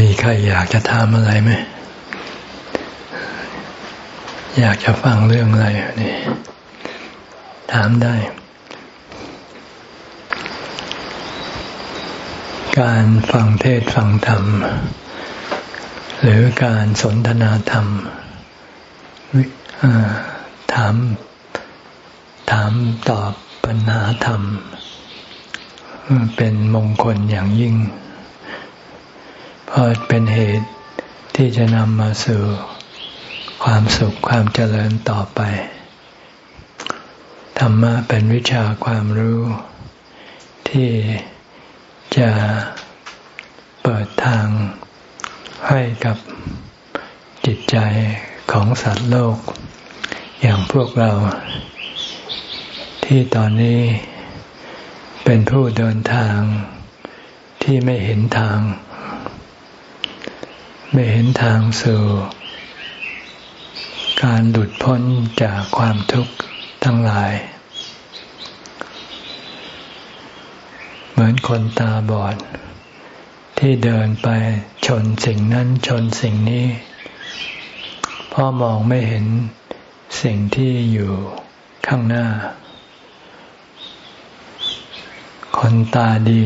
มีใครอยากจะถามอะไรไหม อยากจะฟังเรื่องอะไรนี่ ถามได้ การฟังเทศฟังธรรม หรือการสนทนาธรรมถาม ถามตอบปัญหาธรรม เป็นมงคลอย่างยิ่ง เป็นเหตุที่จะนำมาสู่ความสุขความเจริญต่อไป ธรรมะเป็นวิชาความรู้ ที่จะเปิดทางให้กับจิตใจของสัตว์โลก อย่างพวกเรา ที่ตอนนี้เป็นผู้เดินทางที่ไม่เห็นทาง ไม่เห็นทางสู่ การหลุดพ้นจากความทุกข์ทั้งหลาย เหมือนคนตาบอด ที่เดินไปชนสิ่งนั้นชนสิ่งนี้พ่อมองไม่เห็นสิ่งที่อยู่ข้างหน้า คนตาดี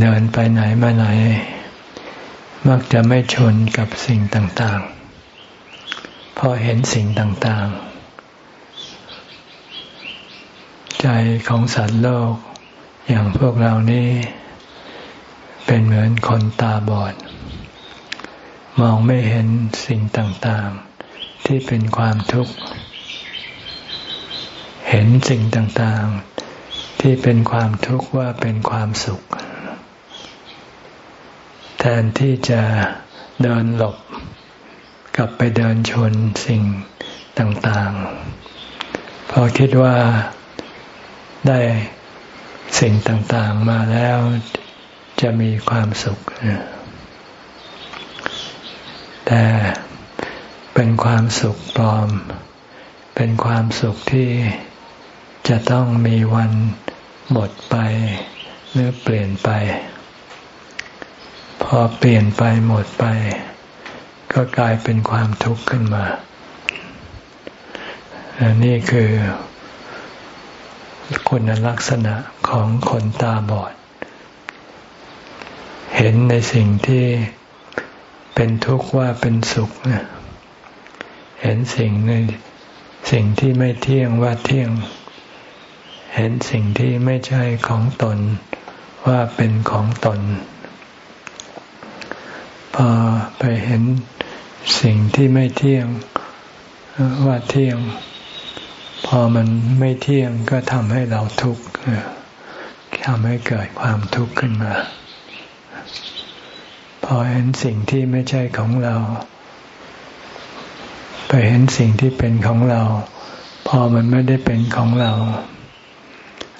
เดินไปไหนมาไหน มักจะไม่ชนกับสิ่งต่างๆ พอเห็นสิ่งต่างๆ ใจของสัตว์โลก อย่างพวกเรานี้เป็นเหมือนคนตาบอด มองไม่เห็นสิ่งต่างๆ ที่เป็นความทุกข์ เห็นสิ่งต่างๆ ที่เป็นความทุกข์ว่าเป็นความสุข แทนที่จะเดินหลบ กลับไปเดินชนสิ่งต่างๆ พอคิดว่าได้สิ่งต่างๆมาแล้วจะมีความสุข แต่เป็นความสุขปลอม เป็นความสุขที่จะต้องมีวันหมดไปหรือเปลี่ยนไป พอเปลี่ยนไปหมดไป ก็กลายเป็นความทุกข์ขึ้นมาอันนี้คือคุณลักษณะของคนตาบอด เห็นในสิ่งที่เป็นทุกข์ว่าเป็นสุข เห็นสิ่งในสิ่งที่ไม่เที่ยงว่าเที่ยง เห็นสิ่งที่ไม่ใช่ของตนว่าเป็นของตน พอไปเห็นสิ่งที่ไม่เที่ยงว่าเที่ยง พอมันไม่เที่ยงก็ทำให้เราทุกข์ทำให้เกิดความทุกข์ขึ้นมา พอเห็นสิ่งที่ไม่ใช่ของเรา ไปเห็นสิ่งที่เป็นของเรา พอมันไม่ได้เป็นของเรา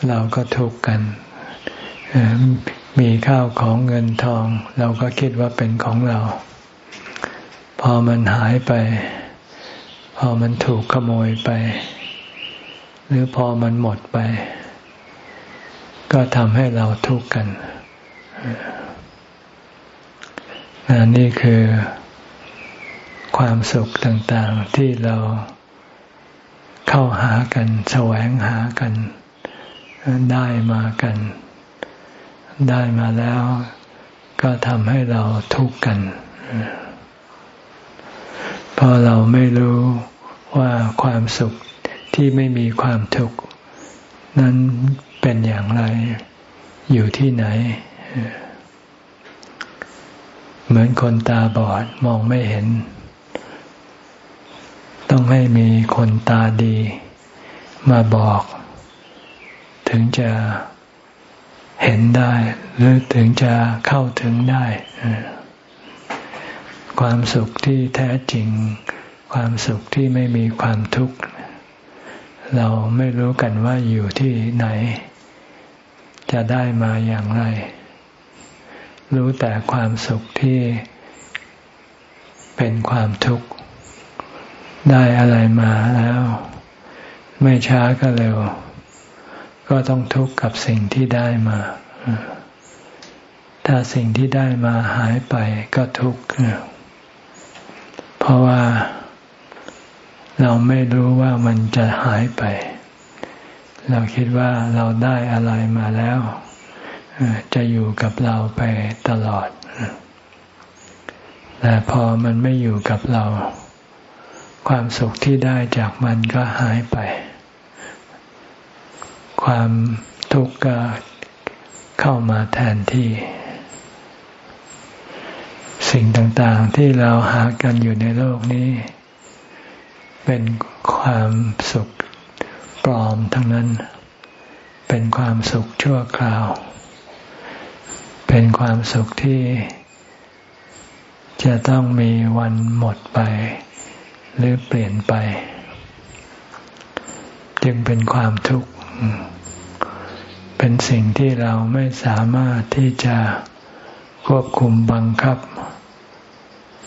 เราก็ทุกข์กัน มีข้าวของเงินทอง เราก็คิดว่าเป็นของเรา พอมันหายไป พอมันถูกขโมยไป หรือพอมันหมดไป ก็ทำให้เราทุกข์กันนนี่คือความสุขต่างๆที่เราเข้าหากัน แสวงหากัน ได้มากัน ได้มาแล้ว ก็ทำให้เราทุกข์กัน เพราะเราไม่รู้ว่าความสุขที่ไม่มีความทุกข์นั้นเป็นอย่างไร อยู่ที่ไหน เหมือนคนตาบอดมองไม่เห็น ต้องให้มีคนตาดี มาบอก ถึงจะ เห็นได้ หรือถึงจะเข้าถึงได้ ความสุขที่แท้จริง ความสุขที่ไม่มีความทุกข์ เราไม่รู้กันว่าอยู่ที่ไหน จะได้มาอย่างไร รู้แต่ความสุขที่เป็นความทุกข์ ได้อะไรมาแล้ว ไม่ช้าก็เร็ว ก็ต้องทุกข์กับสิ่งที่ได้มา ถ้าสิ่งที่ได้มาหายไปก็ทุกข์เพราะว่าเราไม่รู้ว่ามันจะหายไป เราคิดว่าเราได้อะไรมาแล้ว จะอยู่กับเราไปตลอด แต่พอมันไม่อยู่กับเรา ความสุขที่ได้จากมันก็หายไป ความทุกข์ก็เข้ามาแทนที่ สิ่งต่างๆที่เราหากันอยู่ในโลกนี้ เป็นความสุขปลอมทั้งนั้น เป็นความสุขชั่วคราว เป็นความสุขที่จะต้องมีวันหมดไป หรือเปลี่ยนไป จึงเป็นความทุกข์ เป็นสิ่งที่เราไม่สามารถที่จะควบคุมบังคับ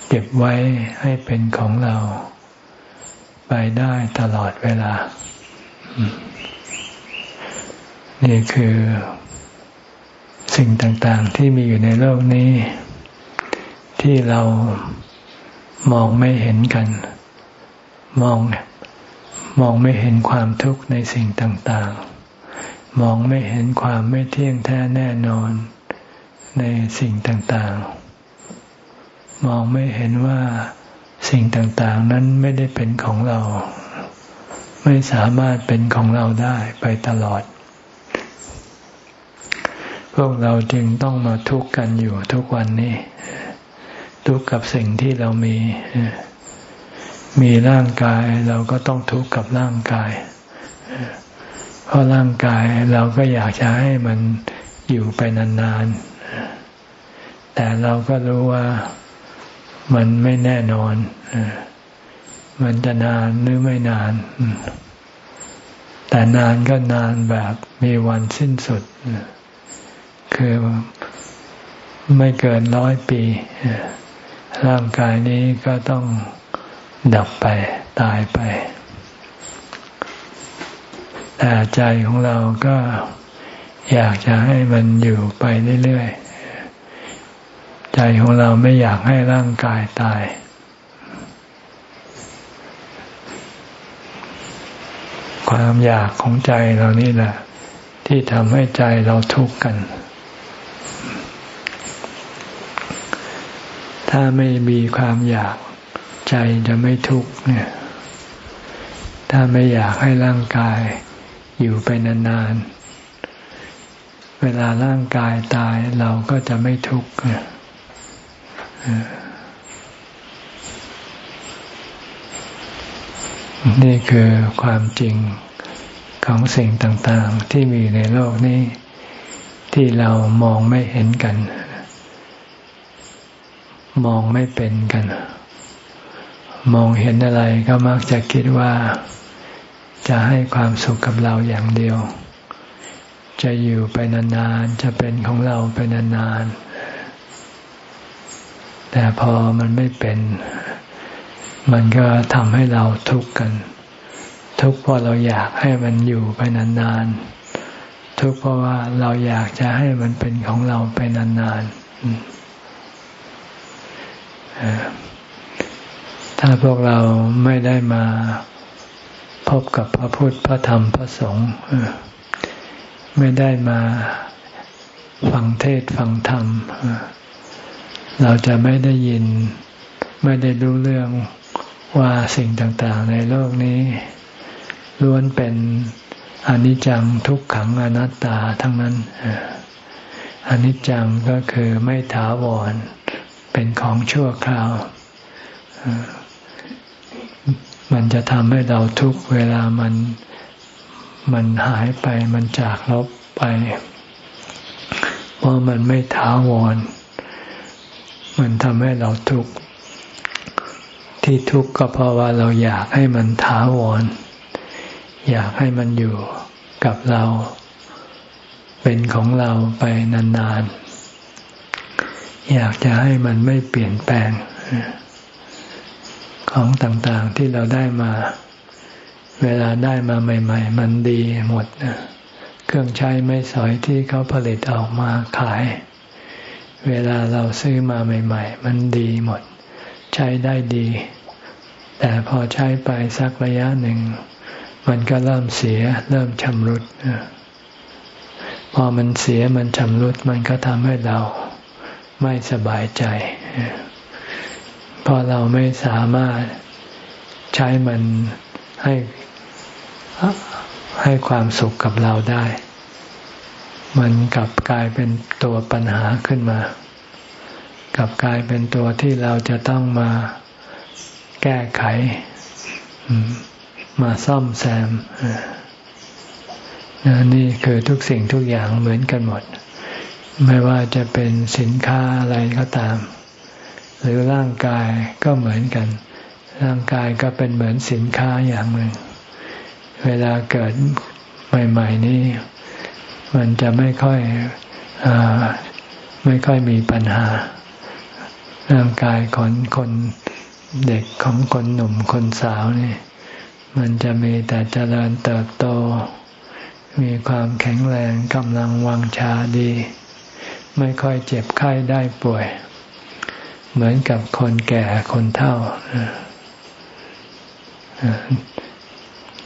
เก็บไว้ให้เป็นของเรา ไปได้ตลอดเวลา นี่คือสิ่งต่างๆที่มีอยู่ในโลกนี้ ที่เรามองไม่เห็นกัน มอง มองไม่เห็นความทุกข์ในสิ่งต่างๆ มองไม่เห็นความไม่เที่ยงแท้แน่นอนในสิ่งต่างๆ มองไม่เห็นว่าสิ่งต่างๆ นั้นไม่ได้เป็นของเรา ไม่สามารถเป็นของเราได้ไปตลอด พวกเราจึงต้องมาทุกข์กันอยู่ทุกวันนี้ ทุกข์กับสิ่งที่เรามี มีร่างกายเราก็ต้องทุกข์กับร่างกาย เพราะร่างกายเราก็อยากจะให้มันอยู่ไปนานๆ แต่เราก็รู้ว่ามันไม่แน่นอน มันจะนานหรือไม่นาน แต่นานก็นานแบบมีวันสิ้นสุด คือไม่เกินร้อยปี ร่างกายนี้ก็ต้อง ดับไปตายไป แต่ใจของเราก็อยากจะให้มันอยู่ไปเรื่อยๆ ใจของเราไม่อยากให้ร่างกายตาย ความอยากของใจเรานี่แหละ ที่ทำให้ใจเราทุกข์กัน ถ้าไม่มีความอยาก ใจจะไม่ทุกข์เนี่ยถ้าไม่อยากให้ร่างกายอยู่ไปนานๆ เวลาร่างกายตายเราก็จะไม่ทุกข์นี่คือความจริงของสิ่งต่างๆ ที่มีในโลกนี้ ที่เรามองไม่เห็นกัน มองไม่เป็นกัน มองเห็นอะไรก็มักจะคิดว่าจะให้ความสุขกับเราอย่างเดียว จะอยู่ไปนานๆ จะเป็นของเราไปนานๆ แต่พอมันไม่เป็น มันก็ทำให้เราทุกข์กัน ทุกข์เพราะเราอยากให้มันอยู่ไปนานๆ ทุกข์เพราะว่าเราอยากจะให้มันเป็นของเราไปนานๆ ถ้าพวกเราไม่ได้มาพบกับพระพุทธพระธรรมพระสงฆ์ไม่ได้มาฟังเทศฟังธรรม เราจะไม่ได้ยินไม่ได้รู้เรื่องว่าสิ่งต่างๆ ในโลกนี้ ล้วนเป็นอนิจจังทุกขังอนัตตาทั้งนั้นอนิจจังก็คือไม่ถาวร เป็นของชั่วคราว มันจะทำให้เราทุกเวลามันมันหายไปมันจากลบไป เพราะมันไม่ถาวร มันทำให้เราทุกข์ที่ทุกข์ก็เพราะว่าเราอยากให้มันถาวร อยากให้มันอยู่กับเรา เป็นของเราไปนานๆ อยากจะให้มันไม่เปลี่ยนแปลง ของต่างๆที่เราได้มา เวลาได้มาใหม่ ๆ มันดีหมดเครื่องใช้ไม่สอยที่เขาผลิตออกมาขาย เวลาเราซื้อมาใหม่ ๆ มันดีหมด ใช้ได้ดี แต่พอใช้ไปสักระยะหนึ่ง มันก็เริ่มเสีย เริ่มชำรุดพอมันเสียมันชำรุดมันก็ทำให้เราไม่สบายใจ เพราะเราไม่สามารถใช้มันให้ให้ความสุขกับเราได้ มันกลับกลายเป็นตัวปัญหาขึ้นมา กลับกลายเป็นตัวที่เราจะต้องมาแก้ไข มาซ่อมแซมนี่คือทุกสิ่งทุกอย่างเหมือนกันหมด ไม่ว่าจะเป็นสินค้าอะไรก็ตาม หรือร่างกายก็เหมือนกัน ร่างกายก็เป็นเหมือนสินค้าอย่างหนึ่ง เวลาเกิดใหม่ ๆ นี่มันจะไม่ค่อยอไม่ค่อยมีปัญหา ร่างกายของคนเด็กของคนหนุ่มคนสาวนี่มันจะมีแต่เจริญเติบโต มีความแข็งแรงกำลังวังชาดี ไม่ค่อยเจ็บไข้ได้ป่วย เหมือนกับคนแก่คนเฒ่า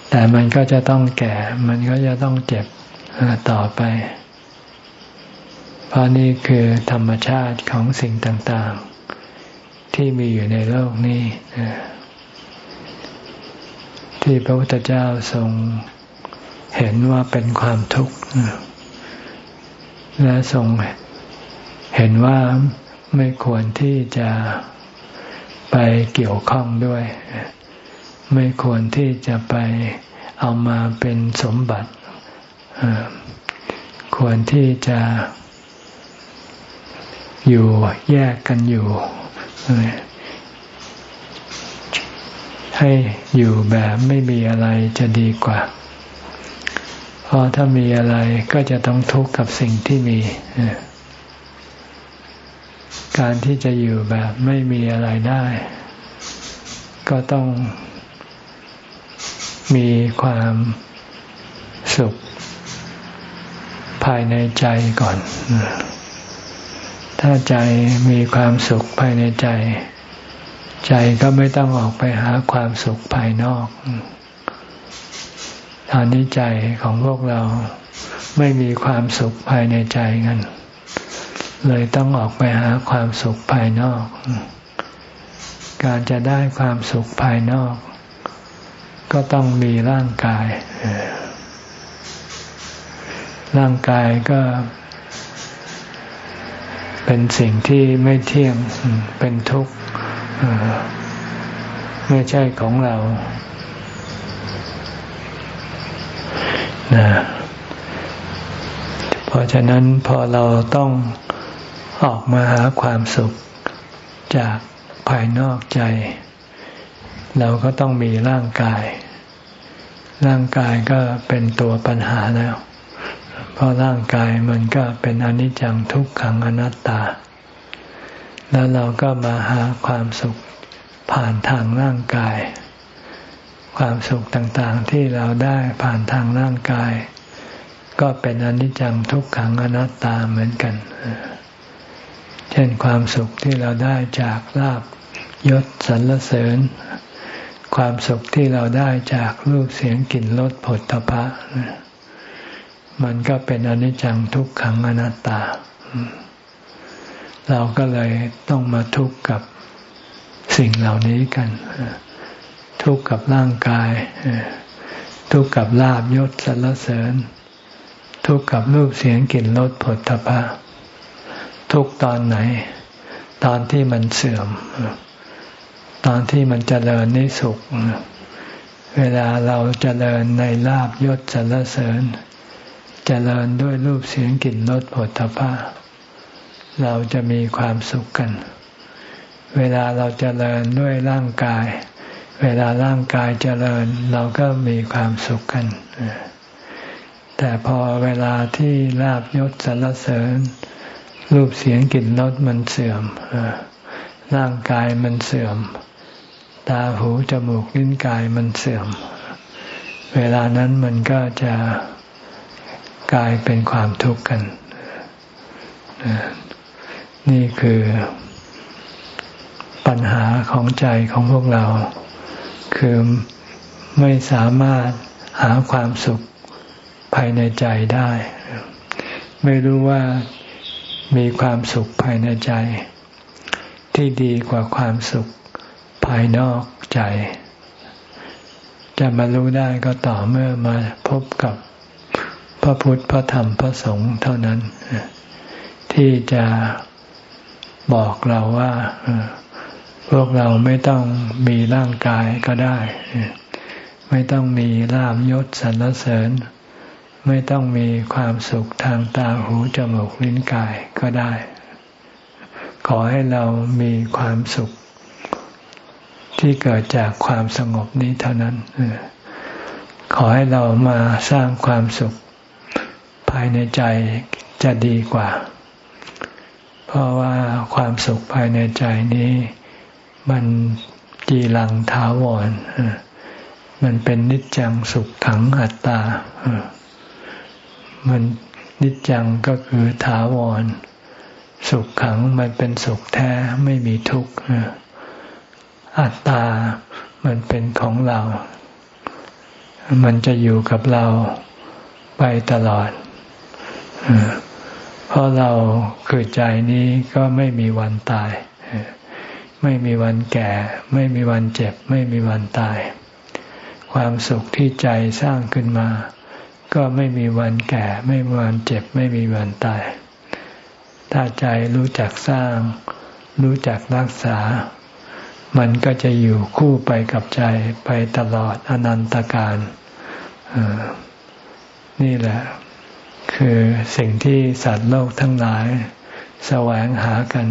แต่มันก็จะต้องแก่ มันก็จะต้องเจ็บต่อไป เพราะนี่คือธรรมชาติของสิ่งต่าง ๆ ที่มีอยู่ในโลกนี้ที่พระพุทธเจ้าทรงเห็นว่าเป็นความทุกข์และทรงเห็นว่า ไม่ควรที่จะไปเกี่ยวข้องด้วย ไม่ควรที่จะไปเอามาเป็นสมบัติ ควรที่จะอยู่แยกกันอยู่ ให้อยู่แบบไม่มีอะไรจะดีกว่าเพราะถ้ามีอะไรก็จะต้องทุกข์กับสิ่งที่มี การที่จะอยู่แบบไม่มีอะไรได้ ก็ต้องมีความสุข ภายในใจก่อน ถ้าใจมีความสุขภายในใจ ใจก็ไม่ต้องออกไปหาความสุขภายนอกตอนนี้ใจของพวกเราไม่มีความสุขภายในใจกัน เลยต้องออกไปหาความสุขภายนอก การจะได้ความสุขภายนอก ก็ต้องมีร่างกาย ร่างกายก็ เป็นสิ่งที่ไม่เที่ยง เป็นทุกข์ไม่ใช่ของเรานะเพราะฉะนั้นพอเราต้อง ออกมาหาความสุขจากภายนอกใจ เราก็ต้องมีร่างกาย ร่างกายก็เป็นตัวปัญหาแล้ว เพราะร่างกายมันก็เป็นอนิจจังทุกขังอนัตตา แล้วเราก็มาหาความสุขผ่านทางร่างกาย ความสุขต่างๆที่เราได้ผ่านทางร่างกาย ก็เป็นอนิจจังทุกขังอนัตตาเหมือนกันเเช่นความสุขที่เราได้จากลาบยศสรรเสริญ ความสุขที่เราได้จากรูปเสียงกลิ่นรสผลตภะมันก็เป็นอนิจจังทุกขังอนัตตา เราก็เลยต้องมาทุกข์กับสิ่งเหล่านี้กัน ทุกข์กับร่างกาย ทุกข์กับลาบยศสรรเสริญ ทุกข์กับรูปเสียงกลิ่นรสผลตภะ ทุกตอนไหน ตอนที่มันเสื่อม ตอนที่มันจเจริญในสุข เวลาเราจเจริญในลาบยศสรรเสริญจเจริญด้วยรูปเสียงกลิ่นรสผลตภะเราจะมีความสุขกัน เวลาเราจเจริญด้วยร่างกาย เวลาร่างกายเจริญ เราก็มีความสุขกัน แต่พอเวลาที่ลาบยศสรรเสริญ รูปเสียงกลิ่นรสมันเสื่อมร่างกายมันเสื่อม ตาหูจมูกลิ้นกายมันเสื่อม เวลานั้นมันก็จะกลายเป็นความทุกข์กันนี่คือปัญหาของใจของพวกเรา คือไม่สามารถหาความสุขภายในใจได้ ไม่รู้ว่า มีความสุขภายในใจ ที่ดีกว่าความสุขภายนอกใจ จะมารู้ได้ก็ต่อเมื่อมาพบกับพระพุทธพระธรรมพระสงฆ์เท่านั้น ที่จะบอกเราว่าพวกเราไม่ต้องมีร่างกายก็ได้ ไม่ต้องมีลาบยศสรรเสริญ ไม่ต้องมีความสุขทางตาหูจมูกลิ้นกายก็ได้ ขอให้เรามีความสุข ที่เกิดจากความสงบนี้เท่านั้น ขอให้เรามาสร้างความสุข ภายในใจจะดีกว่า เพราะว่าความสุขภายในใจนี้ มันจีรังถาวรมันเป็นนิจจังสุขขังอัตตา มันนิจจังก็คือถาวร สุขขังมันเป็นสุขแท้ไม่มีทุกข์อัตตา มันเป็นของเรา มันจะอยู่กับเราไปตลอด เพราะเราคือใจนี้ก็ไม่มีวันตาย ไม่มีวันแก่ ไม่มีวันเจ็บ ไม่มีวันตาย ความสุขที่ใจสร้างขึ้นมา ก็ไม่มีวันแก่ ไม่มีวันเจ็บ ไม่มีวันตาย ถ้าใจรู้จักสร้าง รู้จักรักษา มันก็จะอยู่คู่ไปกับใจไปตลอดอนันตการนี่แหละ คือสิ่งที่สัตว์โลกทั้งหลาย แสวงหากัน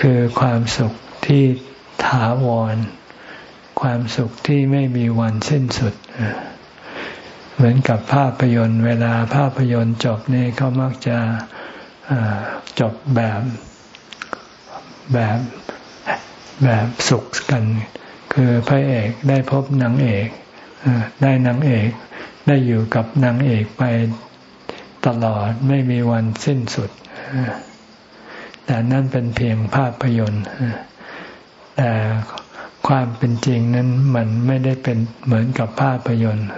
คือความสุขที่ถาวร ความสุขที่ไม่มีวันสิ้นสุดเเหมือนกับภาพยนตร์ เวลาภาพยนตร์จบนี่เขามักจะจบแบบแบบแบบสุขกัน คือพระเอกได้พบนางเอกได้นางเอกได้อยู่กับนางเอกไปตลอดไม่มีวันสิ้นสุด แต่นั่นเป็นเพียงภาพยนตร์แต่ความเป็นจริงนั้นมันไม่ได้เป็นเหมือนกับภาพยนตร์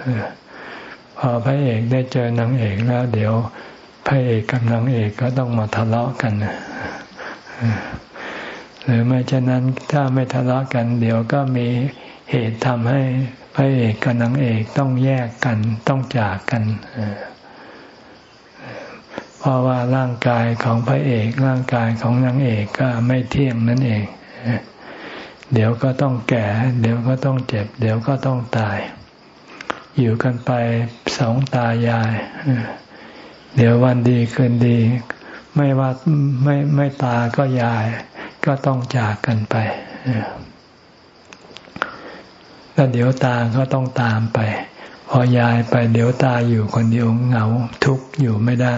พอพระเอกได้เจอนางเอกแล้ว เดี๋ยวพระเอกกับนางเอกก็ต้องมาทะเลาะกันหรือไม่เช่นนั้นถ้าไม่ทะเลาะกัน เดี๋ยวก็มีเหตุทำให้พระเอกกับนางเอกต้องแยกกันต้องจากกันเพราะว่าร่างกายของพระเอกร่างกายของนางเอกก็ไม่เที่ยงนั่นเอง เดี๋ยวก็ต้องแก่ เดี๋ยวก็ต้องเจ็บ เดี๋ยวก็ต้องตาย อยู่กันไปสองตายาย เดี๋ยววันดีคืนดี ไม่ว่าไม่ไม่ตาก็ยาย ก็ต้องจากกันไปแล้วเดี๋ยวตาก็ต้องตามไป พอยายไปเดี๋ยวตาอยู่คนเดียวเหงาทุกข์อยู่ไม่ได้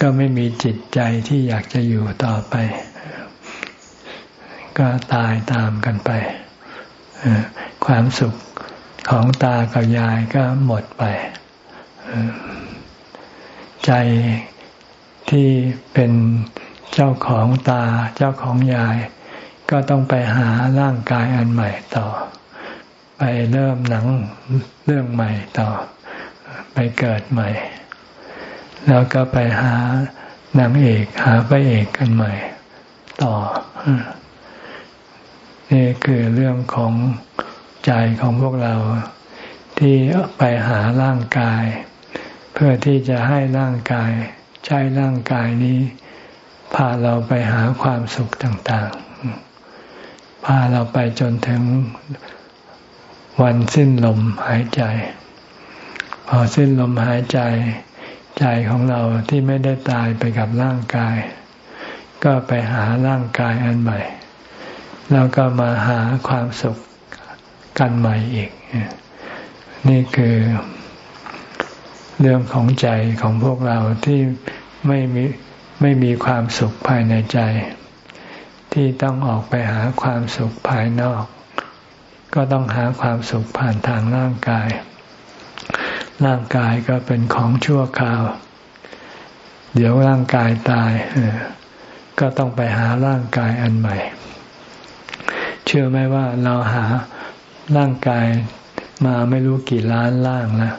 ก็ไม่มีจิตใจที่อยากจะอยู่ต่อไป ก็ตายตามกันไปความสุข ของตากับยายก็หมดไป ใจที่เป็นเจ้าของตาเจ้าของยาย ก็ต้องไปหาร่างกายอันใหม่ต่อ ไปเริ่มหนังเรื่องใหม่ต่อ ไปเกิดใหม่ แล้วก็ไปหานางเอกหาพระเอกกันใหม่ ต่อ นี่คือเรื่องของ ใจของพวกเราที่ไปหาร่างกาย เพื่อที่จะให้ร่างกาย ใช้ร่างกายนี้ พาเราไปหาความสุขต่าง ๆ พาเราไปจนถึงวันสิ้นลมหายใจ พอสิ้นลมหายใจ ใจของเราที่ไม่ได้ตายไปกับร่างกาย ก็ไปหาร่างกายอันใหม่ แล้วก็มาหาความสุข กันใหม่อีก นี่คือเรื่องของใจของพวกเราที่ไม่มีไม่มีความสุขภายในใจ ที่ต้องออกไปหาความสุขภายนอก ก็ต้องหาความสุขผ่านทางร่างกาย ร่างกายก็เป็นของชั่วคราว เดี๋ยวร่างกายตายก็ต้องไปหาร่างกายอันใหม่ เชื่อไหมว่าเราหา ร่างกายมาไม่รู้กี่ล้านร่างแล้ว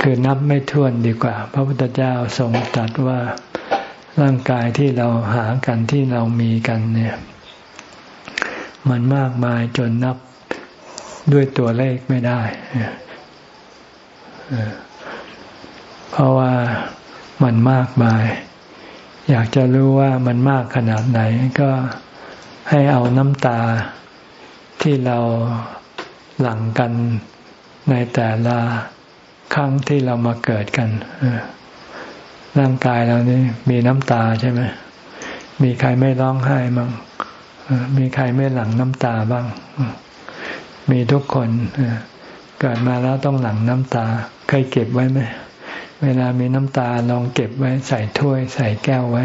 คือนับไม่ถ้วนดีกว่า พระพุทธเจ้าทรงตรัสว่าร่างกายที่เราหากันที่เรามีกันเนี่ย มันมากมายจนนับด้วยตัวเลขไม่ได้ เพราะว่ามันมากมาย อยากจะรู้ว่ามันมากขนาดไหนก็ให้เอาน้ำตา ที่เราหลั่งกันในแต่ละครั้งที่เรามาเกิดกันร่างกายเรานี่มีน้ำตาใช่ไหมมีใครไม่ร้องไห้บ้างมีใครไม่หลั่งน้ำตาบ้าง มีทุกคนเกิดมาแล้วต้องหลั่งน้ำตา เคยเก็บไว้ไหมเวลามีน้ำตาลองเก็บไว้ใส่ถ้วย ใส่แก้วไว้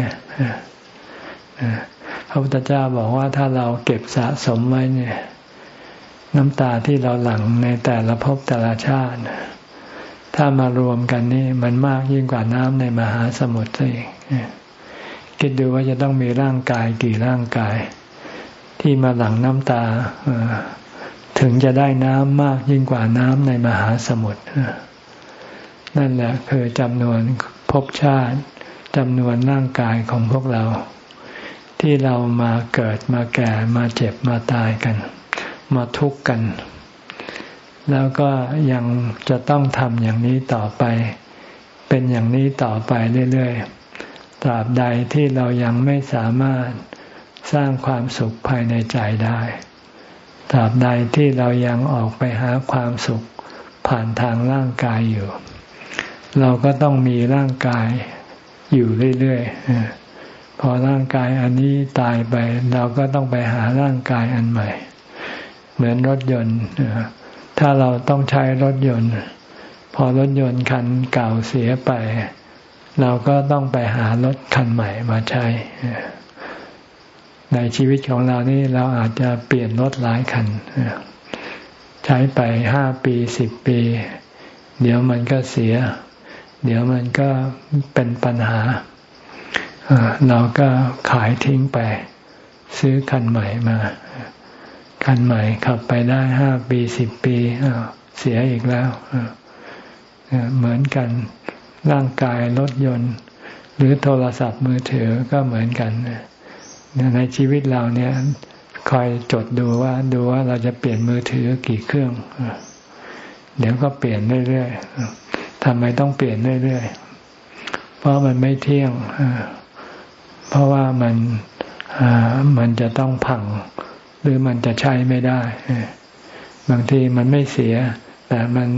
พระพุทธเจ้าบอกว่าถ้าเราเก็บสะสมไว้เนี่ย น้ำตาที่เราหลั่งในแต่ละภพแต่ละชาติ ถ้ามารวมกันนี่มันมากยิ่งกว่าน้ำในมหาสมุทรเองคิดดูว่าจะต้องมีร่างกายกี่ร่างกาย ที่มาหลั่งน้ำตาถึงจะได้น้ำมากยิ่งกว่าน้ำในมหาสมุทรนั่นแหละคือจำนวนภพชาติจำนวนร่างกายของพวกเรา ที่เรามาเกิดมาแก่มาเจ็บมาตายกัน มาทุกข์กัน แล้วก็ยังจะต้องทำอย่างนี้ต่อไป เป็นอย่างนี้ต่อไปเรื่อยๆ ตราบใดที่เรายังไม่สามารถสร้างความสุขภายในใจได้ ตราบใดที่เรายังออกไปหาความสุขผ่านทางร่างกายอยู่ เราก็ต้องมีร่างกายอยู่เรื่อยๆพอร่างกายอันนี้ตายไป เราก็ต้องไปหาร่างกายอันใหม่ เหมือนรถยนต์ ถ้าเราต้องใช้รถยนต์ พอรถยนต์คันเก่าเสียไป เราก็ต้องไปหารถคันใหม่มาใช้ ในชีวิตของเรานี่เราอาจจะเปลี่ยนรถหลายคัน ใช้ไปห้าปีสิบปี เดี๋ยวมันก็เสีย เดี๋ยวมันก็เป็นปัญหา เราก็ขายทิ้งไป ซื้อคันใหม่มา คันใหม่ขับไปได้ห้าปีสิบปีเสียอีกแล้วเหมือนกันร่างกายรถยนต์ หรือโทรศัพท์มือถือก็เหมือนกันในชีวิตเราเนี่ยคอยจดดูว่าดูว่าเราจะเปลี่ยนมือถือกี่เครื่อง เดี๋ยวก็เปลี่ยนเรื่อยๆทำไมต้องเปลี่ยนเรื่อยๆ เพราะมันไม่เที่ยงเพราะว่ามันมันจะต้องพัง หรือมันจะใช้ไม่ได้ บางทีมันไม่เสีย แต่มัน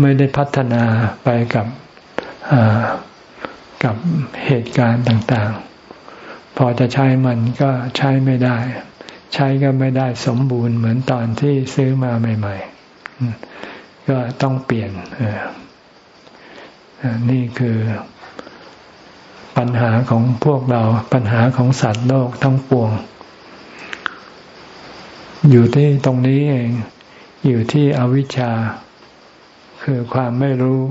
ไม่ได้พัฒนาไปกับกับเหตุการณ์ต่างๆ พอจะใช้มันก็ใช้ไม่ได้ ใช้ก็ไม่ได้สมบูรณ์เหมือนตอนที่ซื้อมาใหม่ ๆ ก็ต้องเปลี่ยนนี่คือปัญหาของพวกเราปัญหาของสัตว์โลกทั้งปวง อยู่ที่ตรงนี้เอง อยู่ที่อวิชชา คือความไม่รู้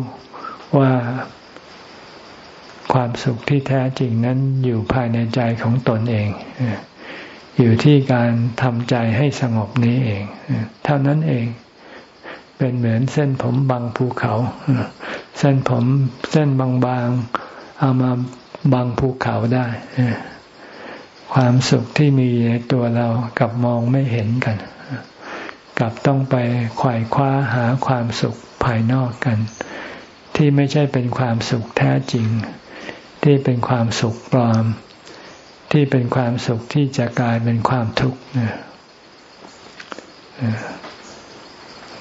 ว่าความสุขที่แท้จริงนั้นอยู่ภายในใจของตนเอง อยู่ที่การทำใจให้สงบนี้เอง เท่านั้นเอง เป็นเหมือนเส้นผมบางภูเขา เส้นผมเส้นบางๆ เอามาบางภูเขาได้ ความสุขที่มีในตัวเรากับมองไม่เห็นกัน กับต้องไปขวายคว้าหาความสุขภายนอกกัน ที่ไม่ใช่เป็นความสุขแท้จริง ที่เป็นความสุขปลอม ที่เป็นความสุขที่จะกลายเป็นความทุกข์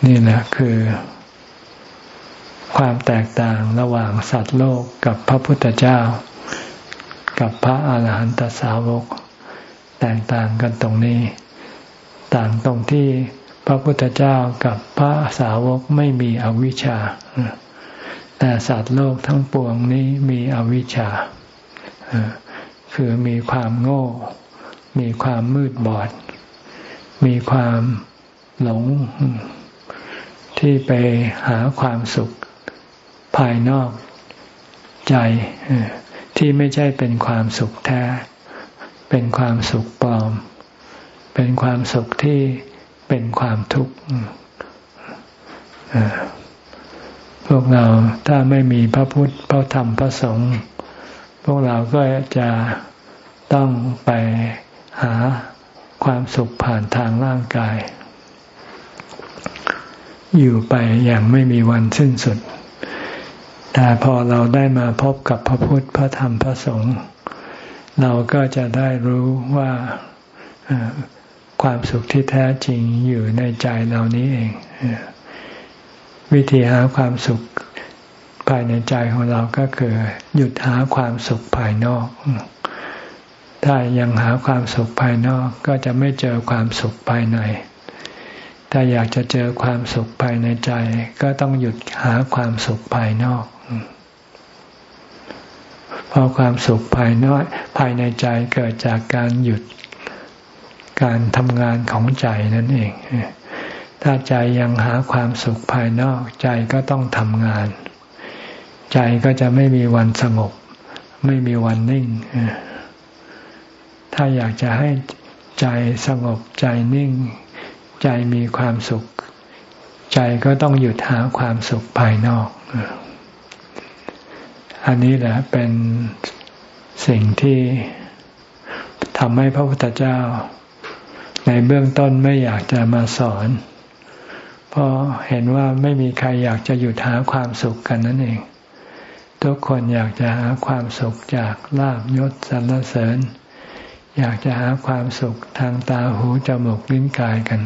นี่แหละคือ ความแตกต่างระหว่างสัตว์โลกกับพระพุทธเจ้า กับพระอาหารหันตสาวก แตกต่างกันตรงนี้ ต่างตรงที่พระพุทธเจ้ากับพระสาวกไม่มีอวิชชา แต่สัตว์โลกทั้งปวงนี้มีอวิชชา คือมีความโง่ มีความมืดบอด มีความหลง ที่ไปหาความสุขภายนอกใจ ที่ไม่ใช่เป็นความสุขแท้ เป็นความสุขปลอม เป็นความสุขที่เป็นความทุกข์พวกเราถ้าไม่มีพระพุทธพระธรรมพระสงฆ์พวกเราก็จะต้องไปหาความสุขผ่านทางร่างกาย อยู่ไปอย่างไม่มีวันสิ้นสุด แต่พอเราได้มาพบกับพระพุทธพระธรรมพระสงฆ์เราก็จะได้รู้ว่าความสุขที่แท้จริงอยู่ในใจเรานี้เอง วิธีหาความสุขภายในใจของเราก็คือหยุดหาความสุขภายนอก ถ้ายังหาความสุขภายนอกก็จะไม่เจอความสุขภายใน ถ้าอยากจะเจอความสุขภายในใจ ก็ต้องหยุดหาความสุขภายนอก เพราะความสุขภายนอกภายในใจเกิดจากการหยุดการทำงานของใจนั่นเอง ถ้าใจยังหาความสุขภายนอกใจก็ต้องทำงาน ใจก็จะไม่มีวันสงบ ไม่มีวันนิ่ง ถ้าอยากจะให้ใจสงบใจนิ่ง ใจมีความสุข ใจก็ต้องหยุดหาความสุขภายนอก อันนี้แหละเป็นสิ่งที่ทำให้พระพุทธเจ้า ในเบื้องต้นไม่อยากจะมาสอน เพราะเห็นว่าไม่มีใครอยากจะหยุดหาความสุขกันนั่นเอง ทุกคนอยากจะหาความสุขจากลาบยศสรรเสริญ อยากจะหาความสุขทางตาหูจมูกลิ้นกายกัน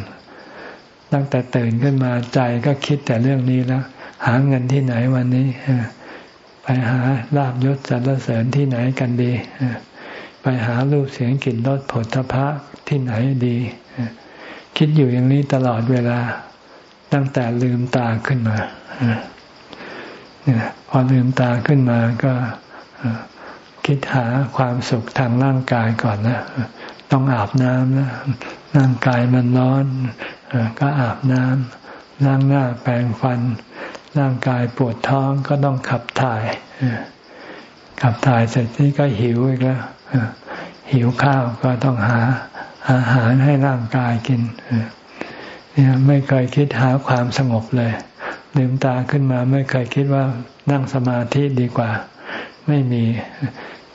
ตั้งแต่ตื่นขึ้นมาใจก็คิดแต่เรื่องนี้แล้วหาเงินที่ไหนวันนี้ ไปหาลาบยศสรรเสริญที่ไหนกันดี ไปหารูปเสียงกลิ่นรสผลทพะที่ไหนดี คิดอยู่อย่างนี้ตลอดเวลาตั้งแต่ลืมตาขึ้นมาพอลืมตาขึ้นมาก็คิดหาความสุขทางร่างกายก่อนนะต้องอาบน้ำนะร่างกายมันร้อนก็อาบน้ำล้างหน้าแปรงฟัน ร่างกายปวดท้องก็ต้องขับถ่ายขับถ่ายเสร็จนี่ก็หิวอีกแล้วหิวข้าวก็ต้องหาอาหารให้ร่างกายกินเนี่ยไม่เคยคิดหาความสงบเลยลืมตาขึ้นมาไม่เคยคิดว่านั่งสมาธิดีกว่า ไม่มี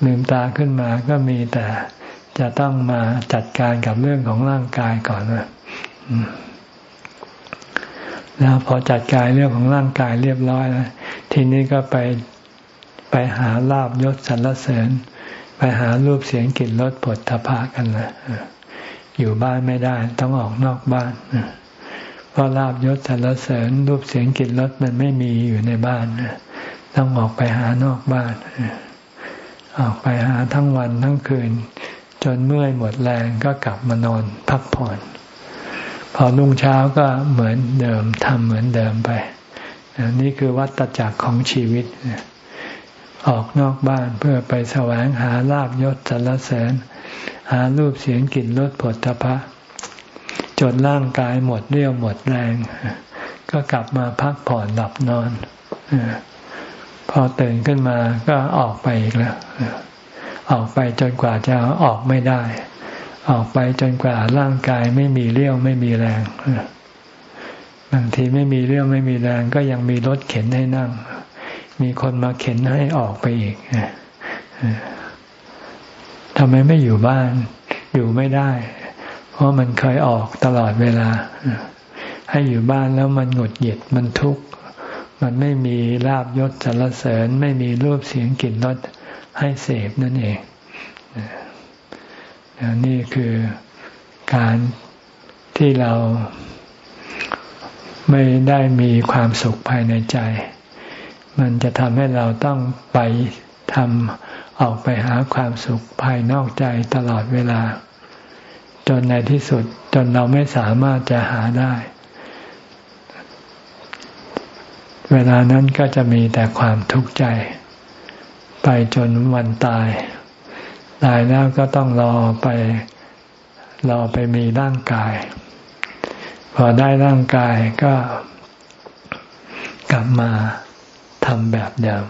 ลืมตาขึ้นมาก็มีแต่จะต้องมาจัดการกับเรื่องของร่างกายก่อนนะ แล้วพอจัดการเรื่องของร่างกายเรียบร้อยแล้วทีนี้ก็ไปไปหาลาบยศสรรเสริญ ไปหารูปเสียงกลิ่นรสผลทพะกันนะอยู่บ้านไม่ได้ต้องออกนอกบ้านเพราะลาบยศสรรเสริญ รูปเสียงกลิ่นรสมันไม่มีอยู่ในบ้านต้องออกไปหานอกบ้านออกไปหาทั้งวันทั้งคืน จนเมื่อยหมดแรงก็กลับมานอนพักผ่อน พอรุ่งเช้าก็เหมือนเดิมทำเหมือนเดิมไปนี่คือวัตจักรของชีวิต ออกนอกบ้านเพื่อไปแสวงหาลาบยศสรรเสริญ หารูปเสียงกลิ่นรสผลตภะจนร่างกายหมดเรี่ยวหมดแรง ก็กลับมาพักผ่อนหลับนอน พอตื่นขึ้นมาก็ออกไปอีกแล้ว ออกไปจนกว่าจะออกไม่ได้ ออกไปจนกว่าร่างกายไม่มีเรี่ยวไม่มีแรงบางทีไม่มีเรี่ยวไม่มีแรงก็ยังมีรถเข็นให้นั่ง มีคนมาเข็นให้ออกไปอีกทำไมไม่อยู่บ้าน อยู่ไม่ได้ เพราะมันเคยออกตลอดเวลา ให้อยู่บ้านแล้วมันหงุดหงิดมันทุกข์มันไม่มีลาบยศสรรเสริญ ไม่มีรูปเสียงกลิ่นรสให้เสพนั่นเอง นี่คือการที่เราไม่ได้มีความสุขภายในใจ มันจะทำให้เราต้องไปทำออกไปหาความสุขภายนอกใจตลอดเวลา จนในที่สุดจนเราไม่สามารถจะหาได้ เวลานั้นก็จะมีแต่ความทุกข์ใจ ไปจนวันตาย ตายแล้วก็ต้องรอไปรอไปมีร่างกาย พอได้ร่างกายก็กลับมาทำแบบเดิม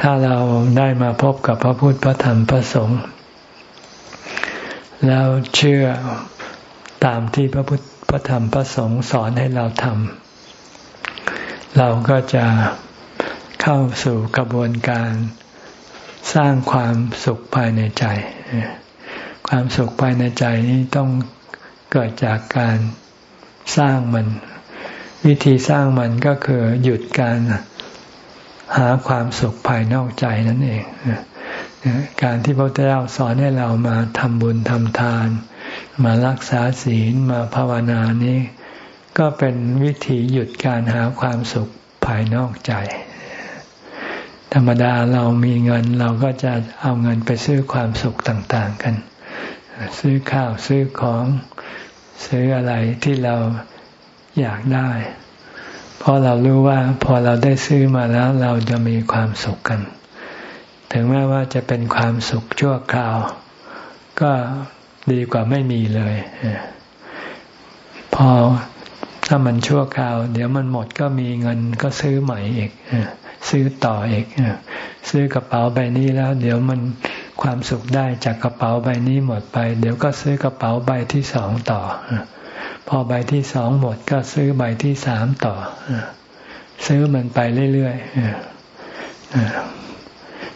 ถ้าเราได้มาพบกับพระพุทธพระธรรมพระสงฆ์แล้วเชื่อตามที่พระพุทธพระธรรมพระสงฆ์สอนให้เราทำเราก็จะ เข้าสู่กระบวนการสร้างความสุขภายในใจ ความสุขภายในใจนี้ต้องเกิดจากการสร้างมัน วิธีสร้างมันก็คือหยุดการหาความสุขภายนอกใจนั่นเอง การที่พระเจ้าสอนให้เรามาทำบุญทำทาน มารักษาศีลมาภาวนานี้ ก็เป็นวิธีหยุดการหาความสุขภายนอกใจ ธรรมดาเรามีเงินเราก็จะเอาเงินไปซื้อความสุขต่างๆกัน ซื้อข้าวซื้อของซื้ออะไรที่เราอยากได้ เพราะเรารู้ว่าพอเราได้ซื้อมาแล้วเราจะมีความสุขกัน ถึงแม้ว่าจะเป็นความสุขชั่วคราว ก็ดีกว่าไม่มีเลย พอถ้ามันชั่วคราว เดี๋ยวมันหมดก็มีเงินก็ซื้อใหม่อีก ซื้อต่ออีกซื้อกระเป๋าใบนี้แล้ว เดี๋ยวมันความสุขได้จากกระเป๋าใบนี้หมดไป เดี๋ยวก็ซื้อกระเป๋าใบที่สองต่อ พอใบที่สองหมดก็ซื้อใบที่สามต่อ ซื้อมันไปเรื่อยๆ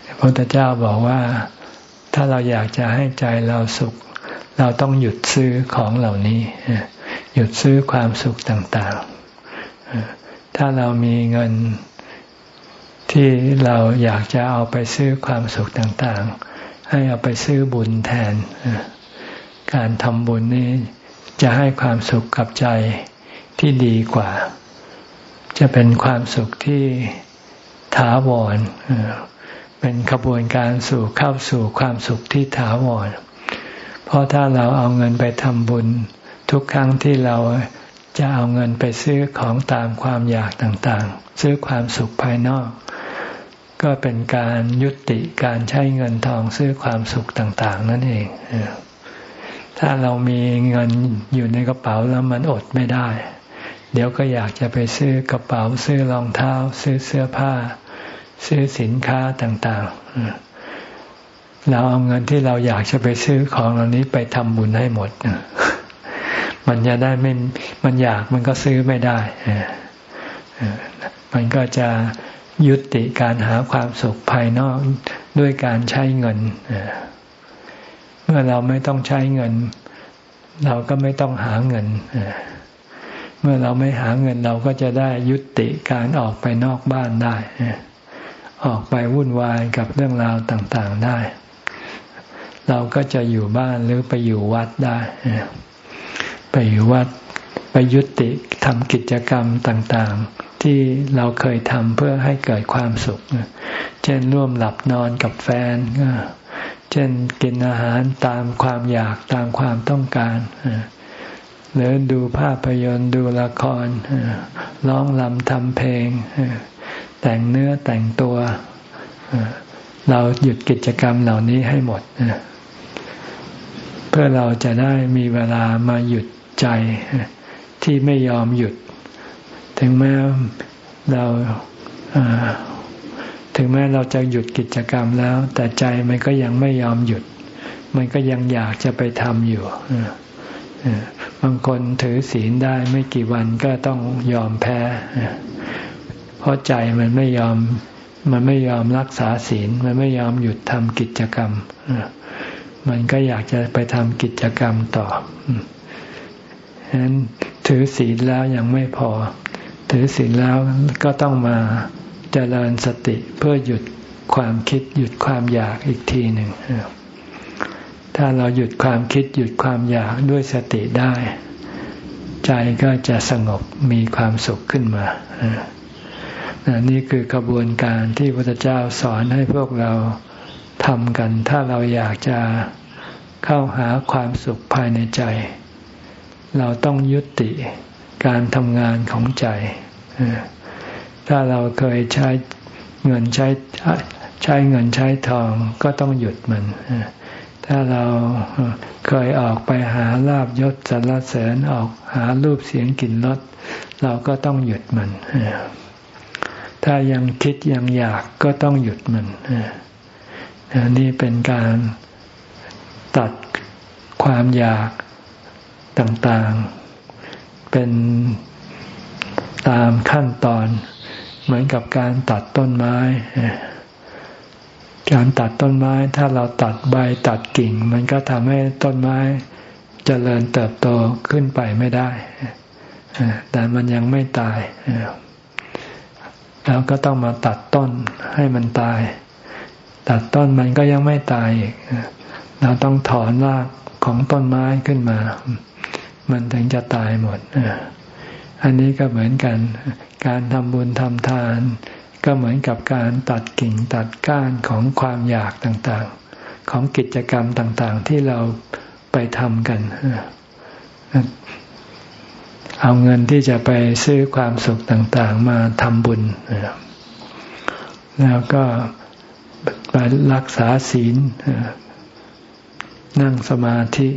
พระพุทธเจ้าบอกว่า ถ้าเราอยากจะให้ใจเราสุข เราต้องหยุดซื้อของเหล่านี้หยุดซื้อความสุขต่างๆถ้าเรามีเงิน ที่เราอยากจะเอาไปซื้อความสุขต่างๆ ให้เอาไปซื้อบุญแทน การทำบุญนี้จะให้ความสุขกับใจที่ดีกว่า จะเป็นความสุขที่ถาวรเป็นขบวนการสู่เข้าสู่ความสุขที่ถาวร เพราะถ้าเราเอาเงินไปทำบุญ ทุกครั้งที่เราจะเอาเงินไปซื้อของตามความอยากต่างๆ ซื้อความสุขภายนอก ก็เป็นการยุติการใช้เงินทองซื้อความสุขต่าง ๆ นั่นเองถ้าเรามีเงินอยู่ในกระเป๋าแล้วมันอดไม่ได้ เดี๋ยวก็อยากจะไปซื้อกระเป๋าซื้อรองเท้า ซื้อเสื้อผ้า ซื้อสินค้าต่างๆ เราเอาเงินที่เราอยากจะไปซื้อของเหล่านี้ไปทำบุญให้หมดมันจะได้ไม่มันอยากมันก็ซื้อไม่ได้มันก็จะ ยุติการหาความสุขภายนอกด้วยการใช้เงิน เมื่อเราไม่ต้องใช้เงิน เราก็ไม่ต้องหาเงิน เมื่อเราไม่หาเงินเราก็จะได้ยุติการออกไปนอกบ้านได้ ออกไปวุ่นวายกับเรื่องราวต่างๆได้ เราก็จะอยู่บ้านหรือไปอยู่วัดได้ ไปอยู่วัดไปยุติทำกิจกรรมต่าง ๆ ที่เราเคยทำเพื่อให้เกิดความสุข เช่นร่วมหลับนอนกับแฟน เช่นกินอาหารตามความอยากตามความต้องการ หรือดูภาพยนตร์ดูละคร ร้องลำทำเพลง แต่งเนื้อแต่งตัว เราหยุดกิจกรรมเหล่านี้ให้หมด เพื่อเราจะได้มีเวลามาหยุดใจที่ไม่ยอมหยุด ถึงแม้เราถึงแม้เราจะหยุดกิจกรรมแล้ว แต่ใจมันก็ยังไม่ยอมหยุด มันก็ยังอยากจะไปทำอยู่บางคนถือศีลได้ไม่กี่วันก็ต้องยอมแพ้ เพราะใจมันไม่ยอม มันไม่ยอมรักษาศีล มันไม่ยอมหยุดทำกิจกรรม มันก็อยากจะไปทำกิจกรรมต่อฉะนั้นถือศีลแล้วยังไม่พอ ถือศีลแล้วก็ต้องมาเจริญสติเพื่อหยุดความคิดหยุดความอยากอีกทีหนึ่ง ถ้าเราหยุดความคิดหยุดความอยากด้วยสติได้ ใจก็จะสงบมีความสุขขึ้นมานี่คือกระบวนการที่พระพุทธเจ้าสอนให้พวกเราทำกัน ถ้าเราอยากจะเข้าหาความสุขภายในใจ เราต้องยุติ การทำงานของใจ ถ้าเราเคยใช้เงินใช้ใช้เงินใช้ทองก็ต้องหยุดมัน ถ้าเราเคยออกไปหาลาบยศสรรเสริญออกหารูปเสียงกลิ่นรสเราก็ต้องหยุดมัน ถ้ายังคิดยังอยากก็ต้องหยุดมัน นี่เป็นการตัดความอยากต่างๆ เป็นตามขั้นตอน เหมือนกับการตัดต้นไม้ การตัดต้นไม้ ถ้าเราตัดใบตัดกิ่ง มันก็ทำให้ต้นไม้จเจริญเติบโตขึ้นไปไม่ได้ แต่มันยังไม่ตาย แล้วก็ต้องมาตัดต้นให้มันตาย ตัดต้นมันก็ยังไม่ตายอีกเราต้องถอนรากของต้นไม้ขึ้นมา มันถึงจะตายหมด อันนี้ก็เหมือนกัน การทำบุญทำทาน ก็เหมือนกับการตัดกิ่งตัดก้านของความอยากต่างๆ ของกิจกรรมต่างๆ ที่เราไปทำกัน เอาเงินที่จะไปซื้อความสุขต่างๆ มาทำบุญ แล้วก็ไปรักษาศีลนั่งสมาธิ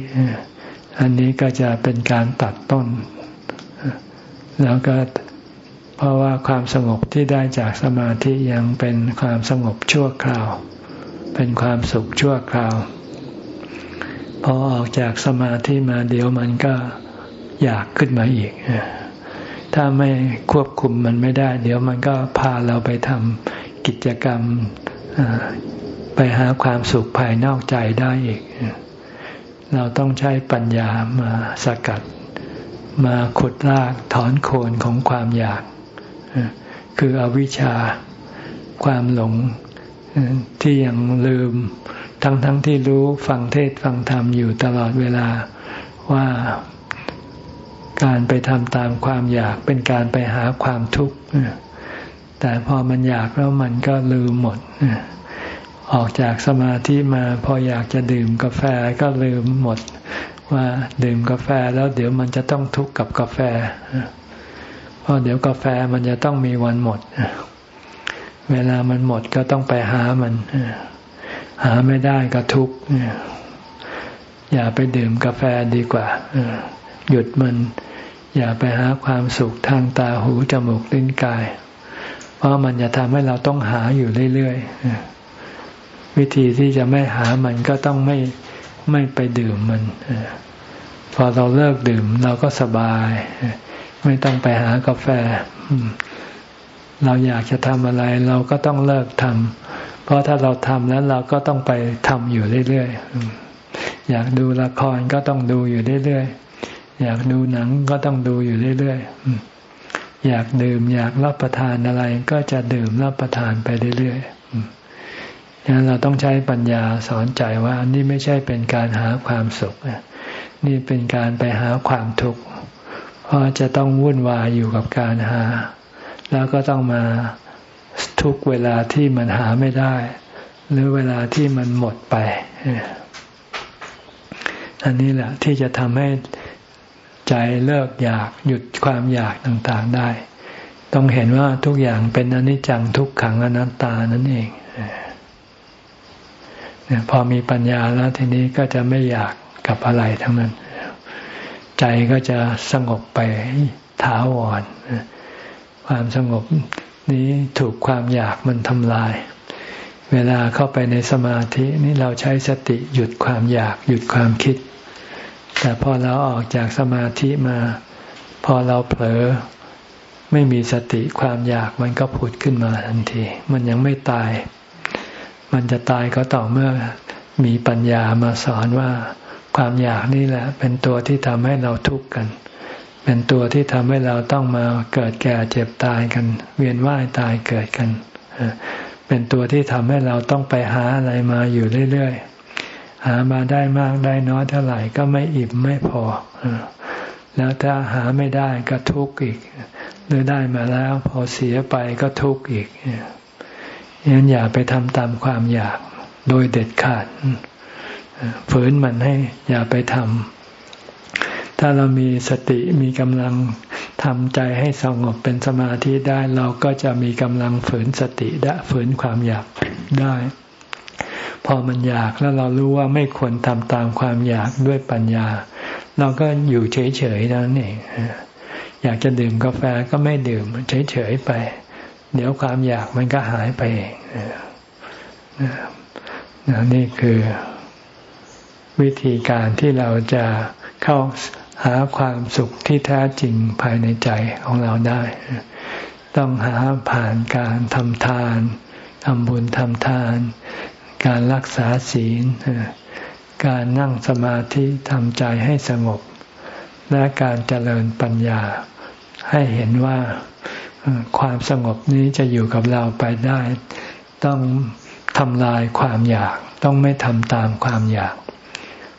อันนี้ก็จะเป็นการตัดต้น แล้วก็เพราะว่าความสงบที่ได้จากสมาธิยังเป็นความสงบชั่วคราว เป็นความสุขชั่วคราว พอออกจากสมาธิมาเดี๋ยวมันก็อยากขึ้นมาอีก ถ้าไม่ควบคุมมันไม่ได้ เดี๋ยวมันก็พาเราไปทำกิจกรรมไปหาความสุขภายนอกใจได้อีก เราต้องใช้ปัญญามาสกัด มาขุดรากถอนโคนของความอยาก คืออวิชชาความหลงที่ยังลืม ทั้งๆทที่รู้ฟังเทศฟังธรรมอยู่ตลอดเวลาว่าการไปทำตามความอยากเป็นการไปหาความทุกข์แต่พอมันอยากแล้วมันก็ลืมหมด ออกจากสมาธิมาพออยากจะดื่มกาแฟก็ลืมหมด ว่าดื่มกาแฟแล้วเดี๋ยวมันจะต้องทุกข์กับกาแฟ เพราะเดี๋ยวกาแฟมันจะต้องมีวันหมด เวลามันหมดก็ต้องไปหามัน หาไม่ได้ก็ทุกข์อย่าไปดื่มกาแฟดีกว่าหยุดมัน อย่าไปหาความสุขทางตาหูจมูกลิ้นกาย เพราะมันจะทำให้เราต้องหาอยู่เรื่อยๆ วิธีที่จะไม่หามันก็ต้องไม่ไม่ไปดื่มมันพอเราเลิกดื่ม เราก็สบาย ไม่ต้องไปหากาแฟ เราอยากจะทำอะไร เราก็ต้องเลิกทำเพราะถ้าเราทำแล้วเราก็ต้องไปทำอยู่เรื่อยๆอยากดูละครก็ต้องดูอยู่เรื่อยๆอยากดูหนังก็ต้องดูอยู่เรื่อยๆอยากดื่ม อยากรับประทานอะไร ก็จะดื่มรับประทานไปเรื่อยๆ ดังนั้นเราต้องใช้ปัญญาสอนใจว่านี่ไม่ใช่เป็นการหาความสุข นี่เป็นการไปหาความทุกข์ เพราะจะต้องวุ่นวายอยู่กับการหา แล้วก็ต้องมาทุกเวลาที่มันหาไม่ได้ หรือเวลาที่มันหมดไป อันนี้แหละที่จะทำให้ใจเลิกอยากหยุดความอยากต่างๆได้ ต้องเห็นว่าทุกอย่างเป็นอนิจจังทุกขังอนัตตานั่นเอง พอมีปัญญาแล้วทีนี้ก็จะไม่อยากกับอะไรทั้งนั้น ใจก็จะสงบไปถาวรความสงบนี้ถูกความอยากมันทำลาย เวลาเข้าไปในสมาธินี่เราใช้สติหยุดความอยากหยุดความคิด แต่พอเราออกจากสมาธิมา พอเราเผลอไม่มีสติความอยากมันก็ผุดขึ้นมาทันที มันยังไม่ตาย มันจะตายก็ต่อเมื่อมีปัญญามาสอนว่า ความอยากนี่แหละ เป็นตัวที่ทำให้เราทุกข์กัน เป็นตัวที่ทำให้เราต้องมาเกิดแก่เจ็บตายกัน เวียนว่ายตายเกิดกัน เป็นตัวที่ทำให้เราต้องไปหาอะไรมาอยู่เรื่อยๆ หามาได้มากได้น้อยเท่าไหร่ก็ไม่อิ่มไม่พอ แล้วถ้าหาไม่ได้ก็ทุกข์อีก หรือได้มาแล้วพอเสียไปก็ทุกข์อีกยั นอย่าไปทำตามความอยากโดยเด็ดขาด ฝืนมันให้อย่าไปทำถ้าเรามีสติมีกำลังทำใจให้สงบเป็นสมาธิได้ เราก็จะมีกำลังฝืนสติได้ฝืนความอยากได้ พอมันอยากแล้วเรารู้ว่าไม่ควรทำตามความอยากด้วยปัญญา เราก็อยู่เฉยๆนั่นเองอยากจะดื่มกาแฟก็ไม่ดื่มเฉยๆไป เดี๋ยวความอยากมันก็หายไปเองนี่คือวิธีการที่เราจะเข้าหาความสุขที่แท้จริงภายในใจของเราได้ ต้องหาผ่านการทำทานทำบุญทำทาน การรักษาศีล การนั่งสมาธิทำใจให้สงบ และการเจริญปัญญาให้เห็นว่า ความสงบนี้จะอยู่กับเราไปได้ ต้องทำลายความอยาก ต้องไม่ทำตามความอยาก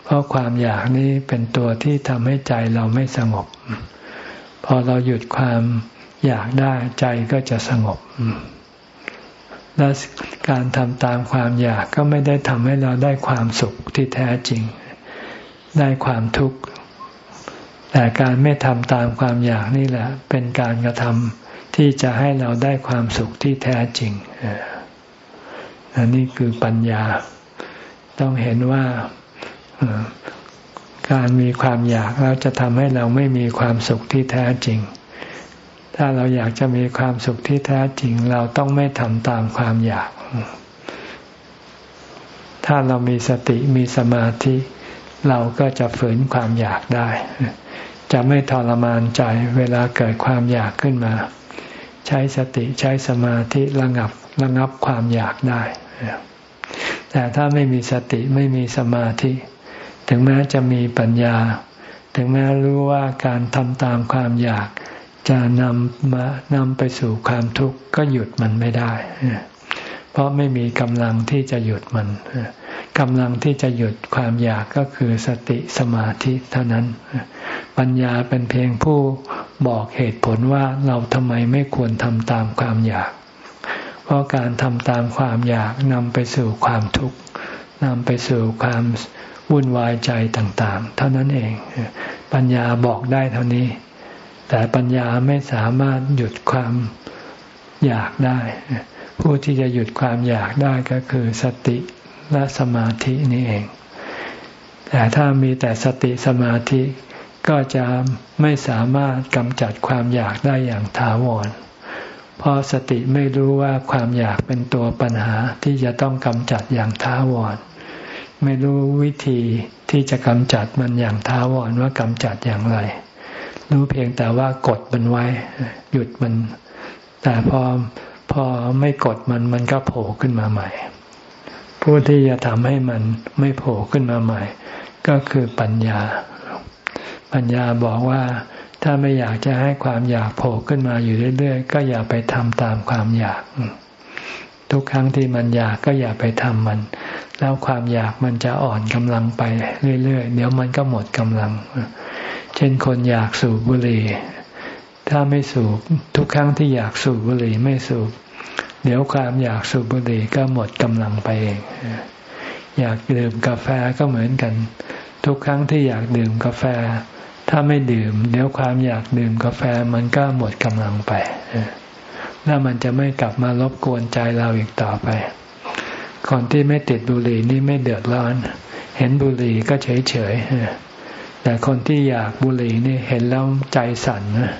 เพราะความอยากนี้เป็นตัวที่ทำให้ใจเราไม่สงบ พอเราหยุดความอยากได้ใจก็จะสงบและการทำตามความอยากก็ไม่ได้ทำให้เราได้ความสุขที่แท้จริง ได้ความทุกข์แต่การไม่ทำตามความอยากนี่แหละ เป็นการกระทำ ที่จะให้เราได้ความสุขที่แท้จริงอันนี้คือปัญญา ต้องเห็นว่าการมีความอยากแล้วจะทำให้เราไม่มีความสุขที่แท้จริง ถ้าเราอยากจะมีความสุขที่แท้จริง เราต้องไม่ทำตามความอยาก ถ้าเรามีสติมีสมาธิ เราก็จะฝืนความอยากได้ จะไม่ทรมานใจเวลาเกิดความอยากขึ้นมา ใช้สติใช้สมาธิระงับระงับความอยากได้ แต่ถ้าไม่มีสติไม่มีสมาธิ ถึงแม้จะมีปัญญา ถึงแม้รู้ว่าการทำตามความอยาก จะนำมานำไปสู่ความทุกข์ก็หยุดมันไม่ได้ เพราะไม่มีกำลังที่จะหยุดมันกำลังที่จะหยุดความอยากก็คือสติสมาธิเท่านั้น ปัญญาเป็นเพียงผู้บอกเหตุผลว่าเราทำไมไม่ควรทำตามความอยาก เพราะการทำตามความอยากนำไปสู่ความทุกข์นำไปสู่ความวุ่นวายใจต่างๆ เท่านั้นเอง ปัญญาบอกได้เท่านี้ แต่ปัญญาไม่สามารถหยุดความอยากได้ ผู้ที่จะหยุดความอยากได้ก็คือสติและสมาธินี่เอง แต่ถ้ามีแต่สติสมาธิก็จะไม่สามารถกำจัดความอยากได้อย่างถาวร เพราะสติไม่รู้ว่าความอยากเป็นตัวปัญหาที่จะต้องกำจัดอย่างถาวร ไม่รู้วิธีที่จะกำจัดมันอย่างถาวรว่ากำจัดอย่างไร รู้เพียงแต่ว่ากดมันไว้ หยุดมัน แต่พอ พอไม่กดมันมันก็โผล่ขึ้นมาใหม่ ผู้ที่จะทำให้มันไม่โผล่ขึ้นมาใหม่ ก็คือปัญญา ปัญญาบอกว่าถ้าไม่อยากจะให้ความอยากโผล่ขึ้นมาอยู่เรื่อยๆ ก็อย่าไปทำตามความอยาก ทุกครั้งที่มันอยากก็อย่าไปทำมัน แล้วความอยากมันจะอ่อนกำลังไปเรื่อยๆ เดี๋ยวมันก็หมดกำลัง เช่นคนอยากสูบบุหรี่ ถ้าไม่สูบทุกครั้งที่อยากสูบบุหรี่ไม่สูบ เดี๋ยวความอยากสูบบุหรี่ก็หมดกำลังไปเอง อยากดื่มกาแฟก็เหมือนกัน ทุกครั้งที่อยากดื่มกาแฟ ถ้าไม่ดื่ม เดี๋ยวความอยากดื่มกาแฟมันก็หมดกำลังไปแล้วมันจะไม่กลับมารบกวนใจเราอีกต่อไป คนที่ไม่ติดบุหรี่นี่ไม่เดือดร้อน เห็นบุหรี่ก็เฉยเฉย แต่คนที่อยากบุหรี่นี่เห็นแล้วใจสั่นนะ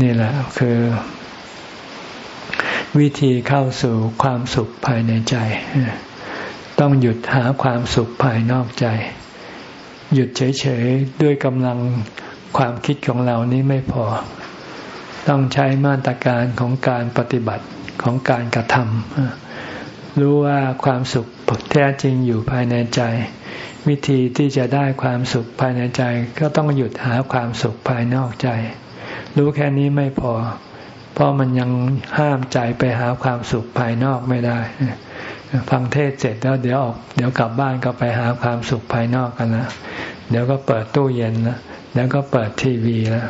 นี่แหละคือ วิธีเข้าสู่ความสุขภายในใจ ต้องหยุดหาความสุขภายนอกใจ หยุดเฉยๆ ด้วยกำลังความคิดของเรานี้ไม่พอ ต้องใช้มาตรการของการปฏิบัติของการกระทำรู้ว่าความสุขแท้จริงอยู่ภายในใจ วิธีที่จะได้ความสุขภายในใจ ก็ต้องหยุดหาความสุขภายนอกใจ รู้แค่นี้ไม่พอ เพราะมันยังห้ามใจไปหาความสุขภายนอกไม่ได้ ฟังเทศเสร็จแล้วเดี๋ยวออกเดี๋ยวกลับบ้านก็ไปหาความสุขภายนอกกันละเดี๋ยวก็เปิดตู้เย็นแล้วเดี๋ยวก็เปิดทีวีแล้ว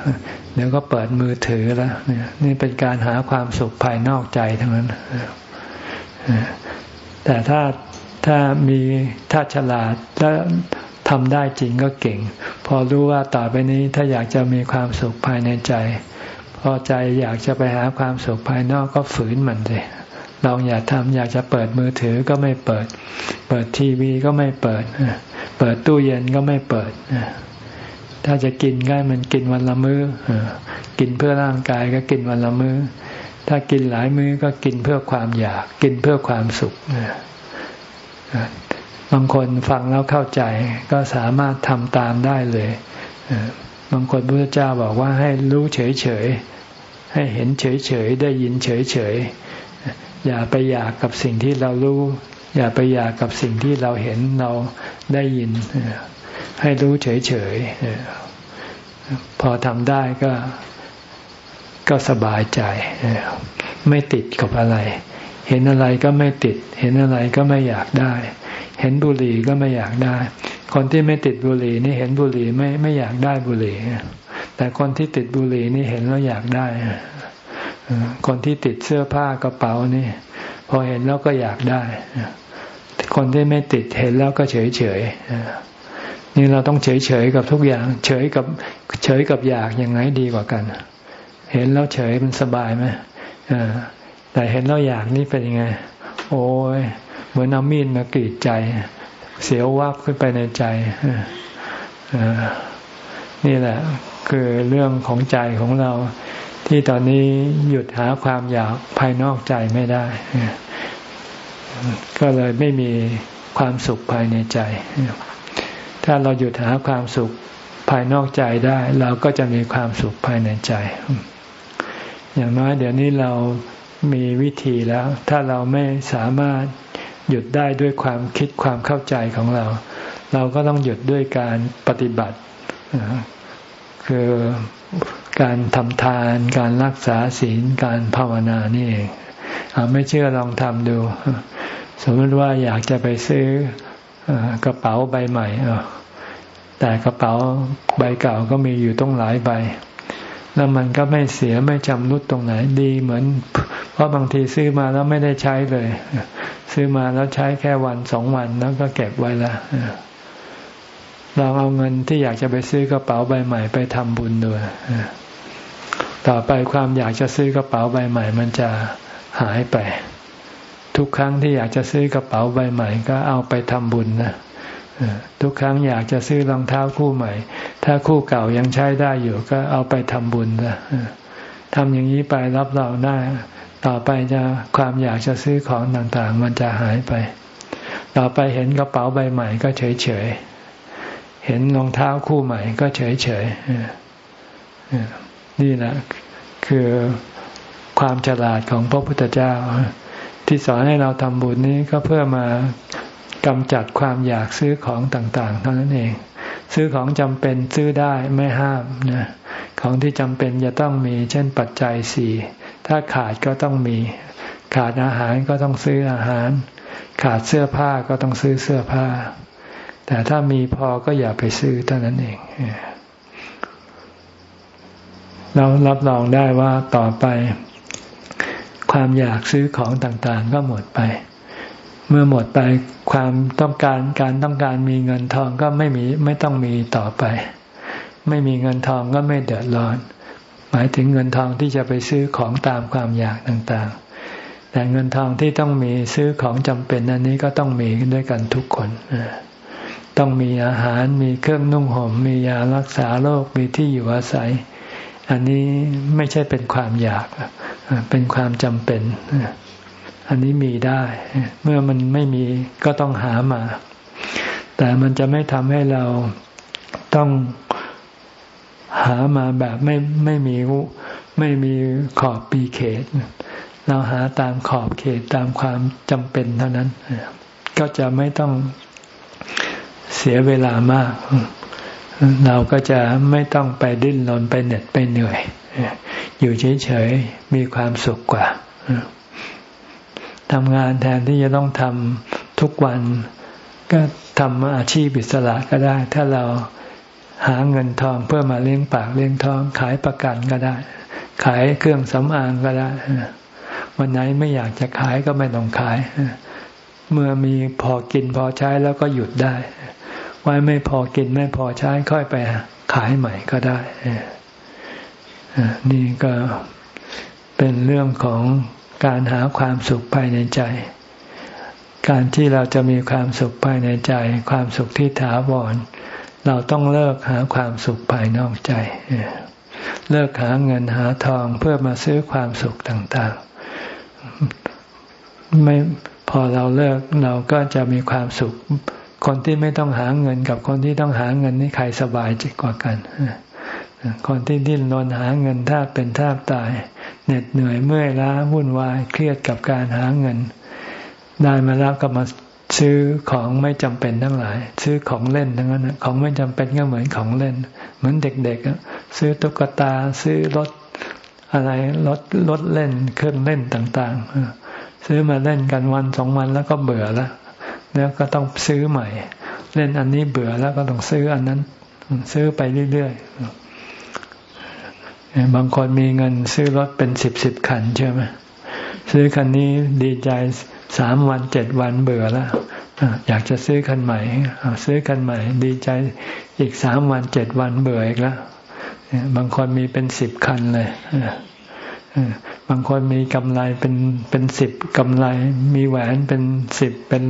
เดี๋ยวก็เปิดมือถือแล้วนี่เป็นการหาความสุขภายนอกใจทั้งนั้นแต่ถ้า ถ้ามีถ้าฉลาดและทำได้จริงก็เก่ง พอรู้ว่าต่อไปนี้ถ้าอยากจะมีความสุขภายในใจ พอใจอยากจะไปหาความสุขภายนอกก็ฝืนมันเลยลองอย่าทำอยากจะเปิดมือถือก็ไม่เปิด เปิดทีวีก็ไม่เปิด เปิดตู้เย็นก็ไม่เปิด ถ้าจะกินก็มันกินวันละมือ้อกินเพื่อร่างกายก็กินวันละมือ้อ ถ้ากินหลายมื้อก็กินเพื่อความอยาก กินเพื่อความสุข บางคนฟังแล้วเข้าใจก็สามารถทำตามได้เลยบางคนพระเจ้าบอกว่าให้รู้เฉยๆให้เห็นเฉยๆได้ยินเฉยๆอย่าไปอยากกับสิ่งที่เรารู้ อย่าไปอยากกับสิ่งที่เราเห็นเราได้ยิน ให้รู้เฉยๆพอทำได้ก็ก็สบายใจ ไม่ติดกับอะไร เห็นอะไรก็ไม่ติด เห็นอะไรก็ไม่อยากได้ เห็นบุหรี่ก็ไม่อยากได้ คนที่ไม่ติดบุหรี่นี่เห็นบุหรี่ไม่ไม่อยากได้บุหรี่แต่คนที่ติดบุหรี่นี่เห็นแล้วอยากได้ คนที่ติดเสื้อผ้ากระเป๋านี่ พอเห็นแล้วก็อยากได้ คนที่ไม่ติดเห็นแล้วก็เฉยเฉยนี่เราต้องเฉยเฉยกับทุกอย่าง เฉยกับเฉยกับอยากยังไงดีกว่ากัน เห็นแล้วเฉยมันสบายไหม แต่เห็นแล้วอยากนี่เป็นยังไง โอ้ยเหมือนเอามีดมากรีดใจ เสียววับขึ้นไปในใจนี่แหละ คือเรื่องของใจของเรา ที่ตอนนี้หยุดหาความอยากภายนอกใจไม่ได้ ก็เลยไม่มีความสุขภายในใจ ถ้าเราหยุดหาความสุขภายนอกใจได้ เราก็จะมีความสุขภายในใจ อย่างน้อยเดี๋ยวนี้เรา มีวิธีแล้ว ถ้าเราไม่สามารถหยุดได้ด้วยความคิดความเข้าใจของเรา เราก็ต้องหยุดด้วยการปฏิบัติ คือการทำทาน การรักษาศีล การภาวนานี่เองอไม่เชื่อลองทำดู สมมติว่าอยากจะไปซื้อกระเป๋าใบใหม่แต่กระเป๋าใบเก่าก็มีอยู่ต้องหลายใบ แล้วมันก็ไม่เสียไม่จำรุดตรงไหนดีเหมือน เพราะบางทีซื้อมาแล้วไม่ได้ใช้เลย ซื้อมาแล้วใช้แค่วันสองวันแล้วก็เก็บไว้ละลองเอาเงินที่อยากจะไปซื้อกระเป๋าใบใหม่ไปทำบุญด้วยต่อไปความอยากจะซื้อกระเป๋าใบใหม่ มันจะหายไป ทุกครั้งที่อยากจะซื้อกระเป๋าใบใหม่ ก็เอาไปทำบุญนะทุกครั้งอยากจะซื้อรองเท้าคู่ใหม่ ถ้าคู่เก่ายังใช้ได้อยู่ ก็เอาไปทำบุญนะทำอย่างนี้ไปรับรองได้ ต่อไปจะความอยากจะซื้อของต่างๆ มันจะหายไป ต่อไปเห็นกระเป๋าใบใหม่ก็เฉยๆ เห็นรองเท้าคู่ใหม่ก็เฉยๆ นี่แหละคือความฉลาดของพระพุทธเจ้า ที่สอนให้เราทำบุญนี้ก็เพื่อมากำจัดความอยากซื้อของต่างๆ เท่านั้นเอง ซื้อของจำเป็นซื้อได้ไม่ห้ามนะของที่จำเป็นจะต้องมีเช่นปัจจัยสี่ ถ้าขาดก็ต้องมี ขาดอาหารก็ต้องซื้ออาหาร ขาดเสื้อผ้าก็ต้องซื้อเสื้อผ้า แต่ถ้ามีพอก็อย่าไปซื้อเท่านั้นเองเรารับรองได้ว่าต่อไปความอยากซื้อของต่างๆ ก็หมดไป เมื่อหมดไปความต้องการการต้องการมีเงินทองก็ไม่มีไม่ต้องมีต่อไป ไม่มีเงินทองก็ไม่เดือดร้อน หมายถึงเงินทองที่จะไปซื้อของตามความอยากต่างๆ แต่เงินทองที่ต้องมีซื้อของจำเป็นอันนี้ก็ต้องมีด้วยกันทุกคนต้องมีอาหารมีเครื่องนุ่งห่มมียารักษาโรคมีที่อยู่อาศัย อันนี้ไม่ใช่เป็นความอยาก เป็นความจำเป็น อันนี้มีได้ เมื่อมันไม่มีก็ต้องหามา แต่มันจะไม่ทำให้เราต้อง หามาแบบไม่ไม่มีไม่มีขอบปีเขต เราหาตามขอบเขตตามความจำเป็นเท่านั้น ก็จะไม่ต้องเสียเวลามาก เราก็จะไม่ต้องไปดิ้นรนไปเหน็ดไปเหนื่อย อยู่เฉยๆ มีความสุขกว่าทำงานแทนที่จะต้องทำทุกวัน ก็ทำอาชีพอิสระก็ได้ ถ้าเรา หาเงินทองเพื่อมาเลี้ยงปากเลี้ยงท้อง ขายประกันก็ได้ ขายเครื่องสำอางก็ได้ วันไหนไม่อยากจะขายก็ไม่ต้องขาย เมื่อมีพอกินพอใช้แล้วก็หยุดได้ ไว้ไม่พอกินไม่พอใช้ค่อยไปขายใหม่ก็ได้ นี่ก็เป็นเรื่องของการหาความสุขภายในใจ การที่เราจะมีความสุขภายในใจ ความสุขที่ถาวร เราต้องเลิกหาความสุขภายนอกใจ เลิกหาเงินหาทองเพื่อมาซื้อความสุขต่างๆ ไม่พอเราเลิกเราก็จะมีความสุข คนที่ไม่ต้องหาเงินกับคนที่ต้องหาเงินนี่ใครสบายจิตกว่ากันคนที่ดิ้นรนหาเงินถ้าเป็นท่าตาย เหน็ดเหนื่อยเมื่อยล้าวุ่นวายเครียดกับการหาเงิน ได้มาแล้วก็มา ซื้อของไม่จำเป็นทั้งหลาย ซื้อของเล่นทั้งนั้นของไม่จำเป็นก็เหมือนของเล่น เหมือนเด็กๆซื้อตุ๊กตาซื้อรถอะไรรถรถเล่นเครื่องเล่นต่างๆซื้อมาเล่นกันวันสองวันแล้วก็เบื่อแล้วแล้วก็ต้องซื้อใหม่ เล่นอันนี้เบื่อแล้วก็ต้องซื้ออันนั้น ซื้อไปเรื่อยๆบางคนมีเงินซื้อรถเป็นสิบสิบคันใช่ไหมซื้อคันนี้ดีใจ สามวันเจ็ดวันเบื่อแล้วอยากจะซื้อคันใหม่ซื้อคันใหม่ ดีใจอีกสามวันเจ็ดวันเบื่ออีกแล้วบางคนมีเป็นสิบคันเลยบางคนมีกำไรเป็นเป็นสิบกำไร มีแหวนเป็นสิบเป็น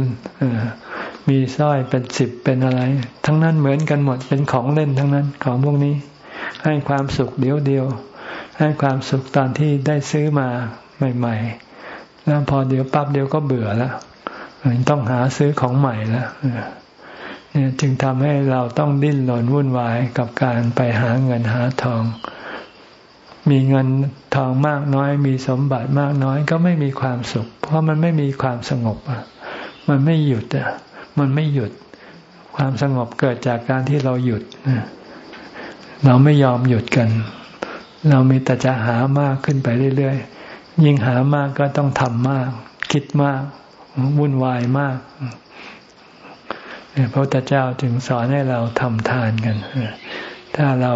มีสร้อยเป็นสิบเป็นอะไร ทั้งนั้นเหมือนกันหมดเป็นของเล่นทั้งนั้นของพวกนี้ ให้ความสุขเดียวเดียว ให้ความสุขตอนที่ได้ซื้อมาใหม่ ๆ แล้วพอเดี๋ยวปั๊บเดี๋ยวก็เบื่อแล้วต้องหาซื้อของใหม่แล้วเนี่ยจึงทำให้เราต้องดิ้นรนวุ่นวายกับการไปหาเงินหาทอง มีเงินทองมากน้อย มีสมบัติมากน้อยก็ไม่มีความสุข เพราะมันไม่มีความสงบอะมันไม่หยุดอะมันไม่หยุด ความสงบเกิดจากการที่เราหยุดเราไม่ยอมหยุดกัน เรามีแต่จะหามากขึ้นไปเรื่อยๆ ยิ่งหามากก็ต้องทำมาก คิดมาก วุ่นวายมากพระพุทธเจ้าถึงสอนให้เราทำทานกัน ถ้าเรา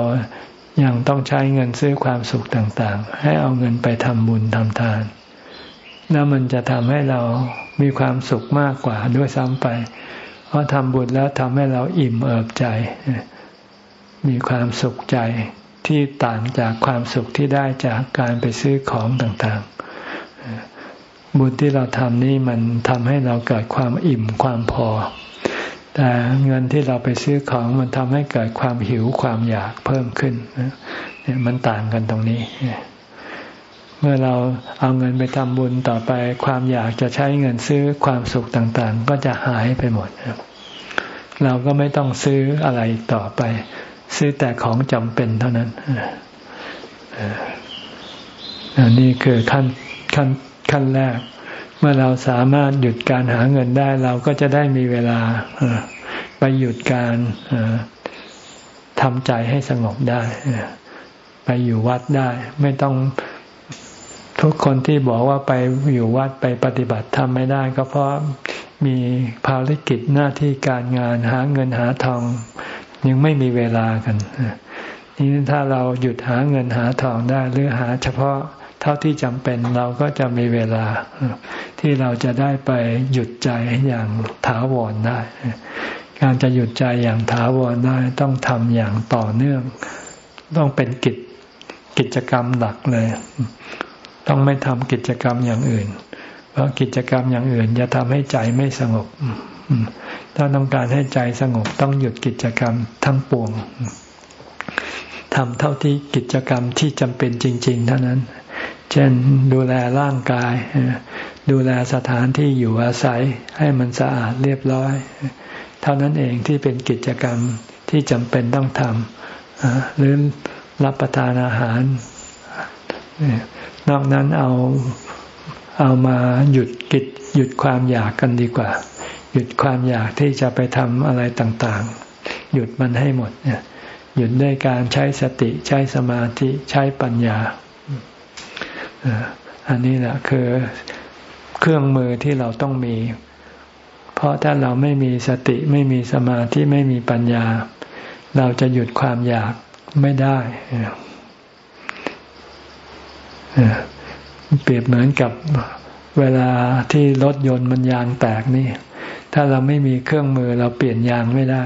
ยังต้องใช้เงินซื้อความสุขต่างๆ ให้เอาเงินไปทำบุญทำทาน แล้วมันจะทำให้เรามีความสุขมากกว่าด้วยซ้ำไป เพราะทำบุญแล้วทำให้เราอิ่มเอิบใจ มีความสุขใจ ที่ต่างจากความสุขที่ได้จากการไปซื้อของต่างๆ บุญที่เราทำนี่มันทำให้เราเกิดความอิ่มความพอ แต่เงินที่เราไปซื้อของมันทำให้เกิดความหิวความอยากเพิ่มขึ้นเนี่ยมันต่างกันตรงนี้ เมื่อเราเอาเงินไปทำบุญต่อไป ความอยากจะใช้เงินซื้อความสุขต่างๆ ก็จะหายไปหมดเราก็ไม่ต้องซื้ออะไรต่อไป ซื้อแต่ของจำเป็นเท่านั้นอันนี้คือขั้นขั้นขั้นแรก เมื่อเราสามารถหยุดการหาเงินได้ เราก็จะได้มีเวลาไปหยุดการทำใจให้สงบได้ ไปอยู่วัดได้ ไม่ต้องทุกคนที่บอกว่าไปอยู่วัดไปปฏิบัติทำไม่ได้ ก็เพราะมีภารกิจหน้าที่การงานหาเงินหาทอง ยังไม่มีเวลากันนี่ถ้าเราหยุดหาเงินหาทองได้หรือหาเฉพาะเท่าที่จำเป็นเราก็จะมีเวลา ที่เราจะได้ไปหยุดใจอย่างถาวรได้ การจะหยุดใจอย่างถาวรได้ต้องทำอย่างต่อเนื่อง ต้องเป็นกิจกิจกรรมหลักเลย ต้องไม่ทำกิจกรรมอย่างอื่น เพราะกิจกรรมอย่างอื่นจะทำให้ใจไม่สงบ ถ้าต้องการให้ใจสงบต้องหยุดกิจกรรมทั้งปวงทำเท่าที่กิจกรรมที่จำเป็นจริง ๆ เท่านั้น เช่นดูแลร่างกาย ดูแลสถานที่อยู่อาศัยให้มันสะอาดเรียบร้อย เท่านั้นเองที่เป็นกิจกรรมที่จำเป็นต้องทำหรือรับประทานอาหาร นอกนั้นเอาเอามาหยุดกิจหยุดความอยากกันดีกว่า หยุดความอยากที่จะไปทำอะไรต่างๆ หยุดมันให้หมดหยุดด้วยการใช้สติใช้สมาธิใช้ปัญญา อันนี้แหละคือเครื่องมือที่เราต้องมี เพราะถ้าเราไม่มีสติไม่มีสมาธิไม่มีปัญญา เราจะหยุดความอยากไม่ได้เปรียบเหมือนกับเวลาที่รถยนต์มันยางแตกนี่ ถ้าเราไม่มีเครื่องมือเราเปลี่ยนยางไม่ได้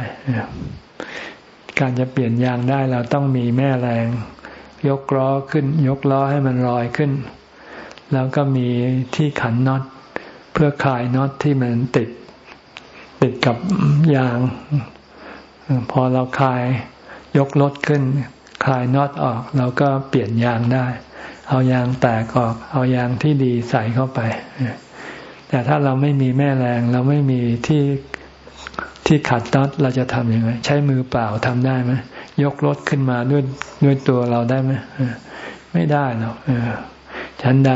การจะเปลี่ยนยางได้เราต้องมีแม่แรง ยกล้อขึ้น ยกล้อให้มันลอยขึ้น แล้วก็มีที่ขันน็อตเพื่อคลายน็อตที่มันติด ติดกับยาง พอเราคลายยกรถขึ้น คลายน็อตออกเราก็เปลี่ยนยางได้ เอายางแตกออก เอายางที่ดีใส่เข้าไป แต่ถ้าเราไม่มีแม่แรง เราไม่มีที่ที่ขัดน็อตเราจะทำยังไง ใช้มือเปล่าทำได้ไหมยกรถขึ้นมาด้วยด้วยตัวเราได้ไหมไม่ได้หรอกฉันใด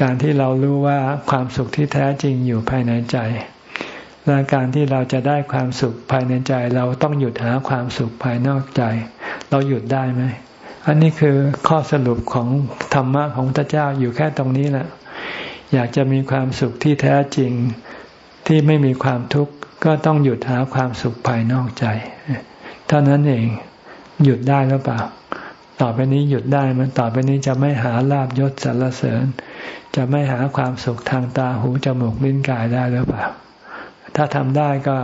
การที่เรารู้ว่าความสุขที่แท้จริงอยู่ภายในใจและการที่เราจะได้ความสุขภายในใจ เราต้องหยุดหาความสุขภายนอกใจ เราหยุดได้ไหมอันนี้คือข้อสรุปของธรรมะของพระเจ้าอยู่แค่ตรงนี้แหละ อยากจะมีความสุขที่แท้จริงที่ไม่มีความทุกข์ก็ต้องหยุดหาความสุขภายนอกใจ เท่านั้นเองหยุดได้หรือเปล่า ต่อไปนี้หยุดได้มันต่อไปนี้จะไม่หาลาบยศสรรเสริญ จะไม่หาความสุขทางตาหูจมูกลิ้นกายได้หรือเปล่า ถ้าทำได้ก็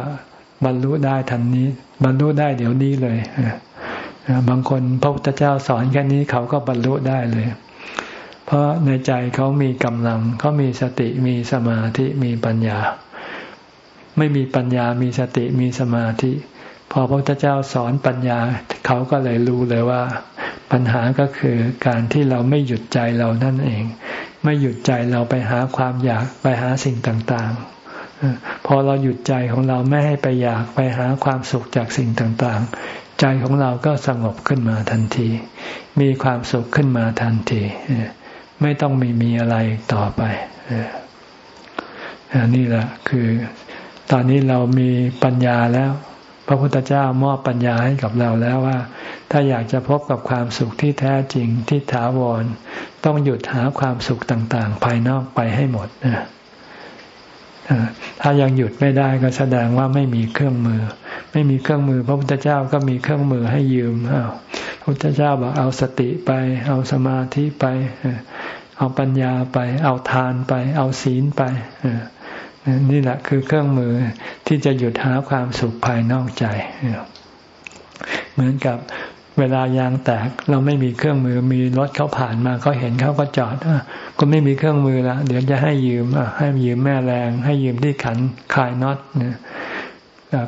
บรรลุได้ทันนี้ บรรลุได้เดี๋ยวนี้เลยบางคนพระพุทธเจ้าสอนแค่นี้เขาก็บรรลุได้เลย เพราะในใจเขามีกำลังเขามีสติมีสมาธิมีปัญญา ไม่มีปัญญามีสติมีสมาธิ พอพระพุทธเจ้าสอนปัญญาเขาก็เลยรู้เลยว่า ปัญหาก็คือการที่เราไม่หยุดใจเรานั่นเอง ไม่หยุดใจเราไปหาความอยากไปหาสิ่งต่างๆ พอเราหยุดใจของเราไม่ให้ไปอยากไปหาความสุขจากสิ่งต่างๆ ใจของเราก็สงบขึ้นมาทันที มีความสุขขึ้นมาทันที ไม่ต้องมีมีอะไรต่อไปอันี่แหละคือ ตอนนี้เรามีปัญญาแล้ว พระพุทธเจ้ามอบปัญญาให้กับเราแล้วว่า ถ้าอยากจะพบกับความสุขที่แท้จริงที่ถาวร ต้องหยุดหาความสุขต่าง ๆ ภายนอกไปให้หมดนะถ้ายังหยุดไม่ได้ก็แสดงว่าไม่มีเครื่องมือ ไม่มีเครื่องมือ พระพุทธเจ้าก็มีเครื่องมือให้ยืมเอาพระพุทธเจ้าบอกเอาสติไป เอาสมาธิไป เอาปัญญาไป เอาทานไป เอาศีลไปนี่แหละคือเครื่องมือที่จะหยุดหาความสุขภายนอกใจ เหมือนกับเวลายางแตกเราไม่มีเครื่องมือมีรถเขาผ่านมาเขาเห็นเขาก็จอดก็ไม่มีเครื่องมือละเดี๋ยวจะให้ยืมให้ยืมแม่แรง ให้ยืมที่ขันคลายน็อตเนี่ย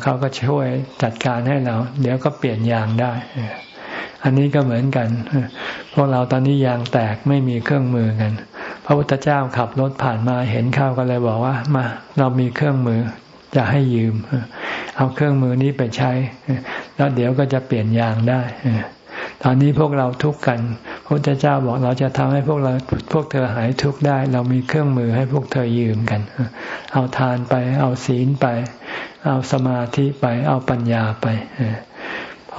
เขาก็ช่วยจัดการให้เรา เดี๋ยวก็เปลี่ยนยางได้ อันนี้ก็เหมือนกัน พวกเราตอนนี้ยางแตกไม่มีเครื่องมือกัน พระพุทธเจ้าขับรถผ่านมาเห็นเข้าก็เลยบอกว่ามาเรามีเครื่องมือจะให้ยืม เอาเครื่องมือนี้ไปใช้ แล้วเดี๋ยวก็จะเปลี่ยนยางได้ตอนนี้พวกเราทุกข์กัน พระพุทธเจ้าบอกเราจะทำให้พวกเราพวกเธอหายทุกข์ได้ เรามีเครื่องมือให้พวกเธอยืมกัน เอาทานไป เอาศีลไป เอาสมาธิไป เอาปัญญาไป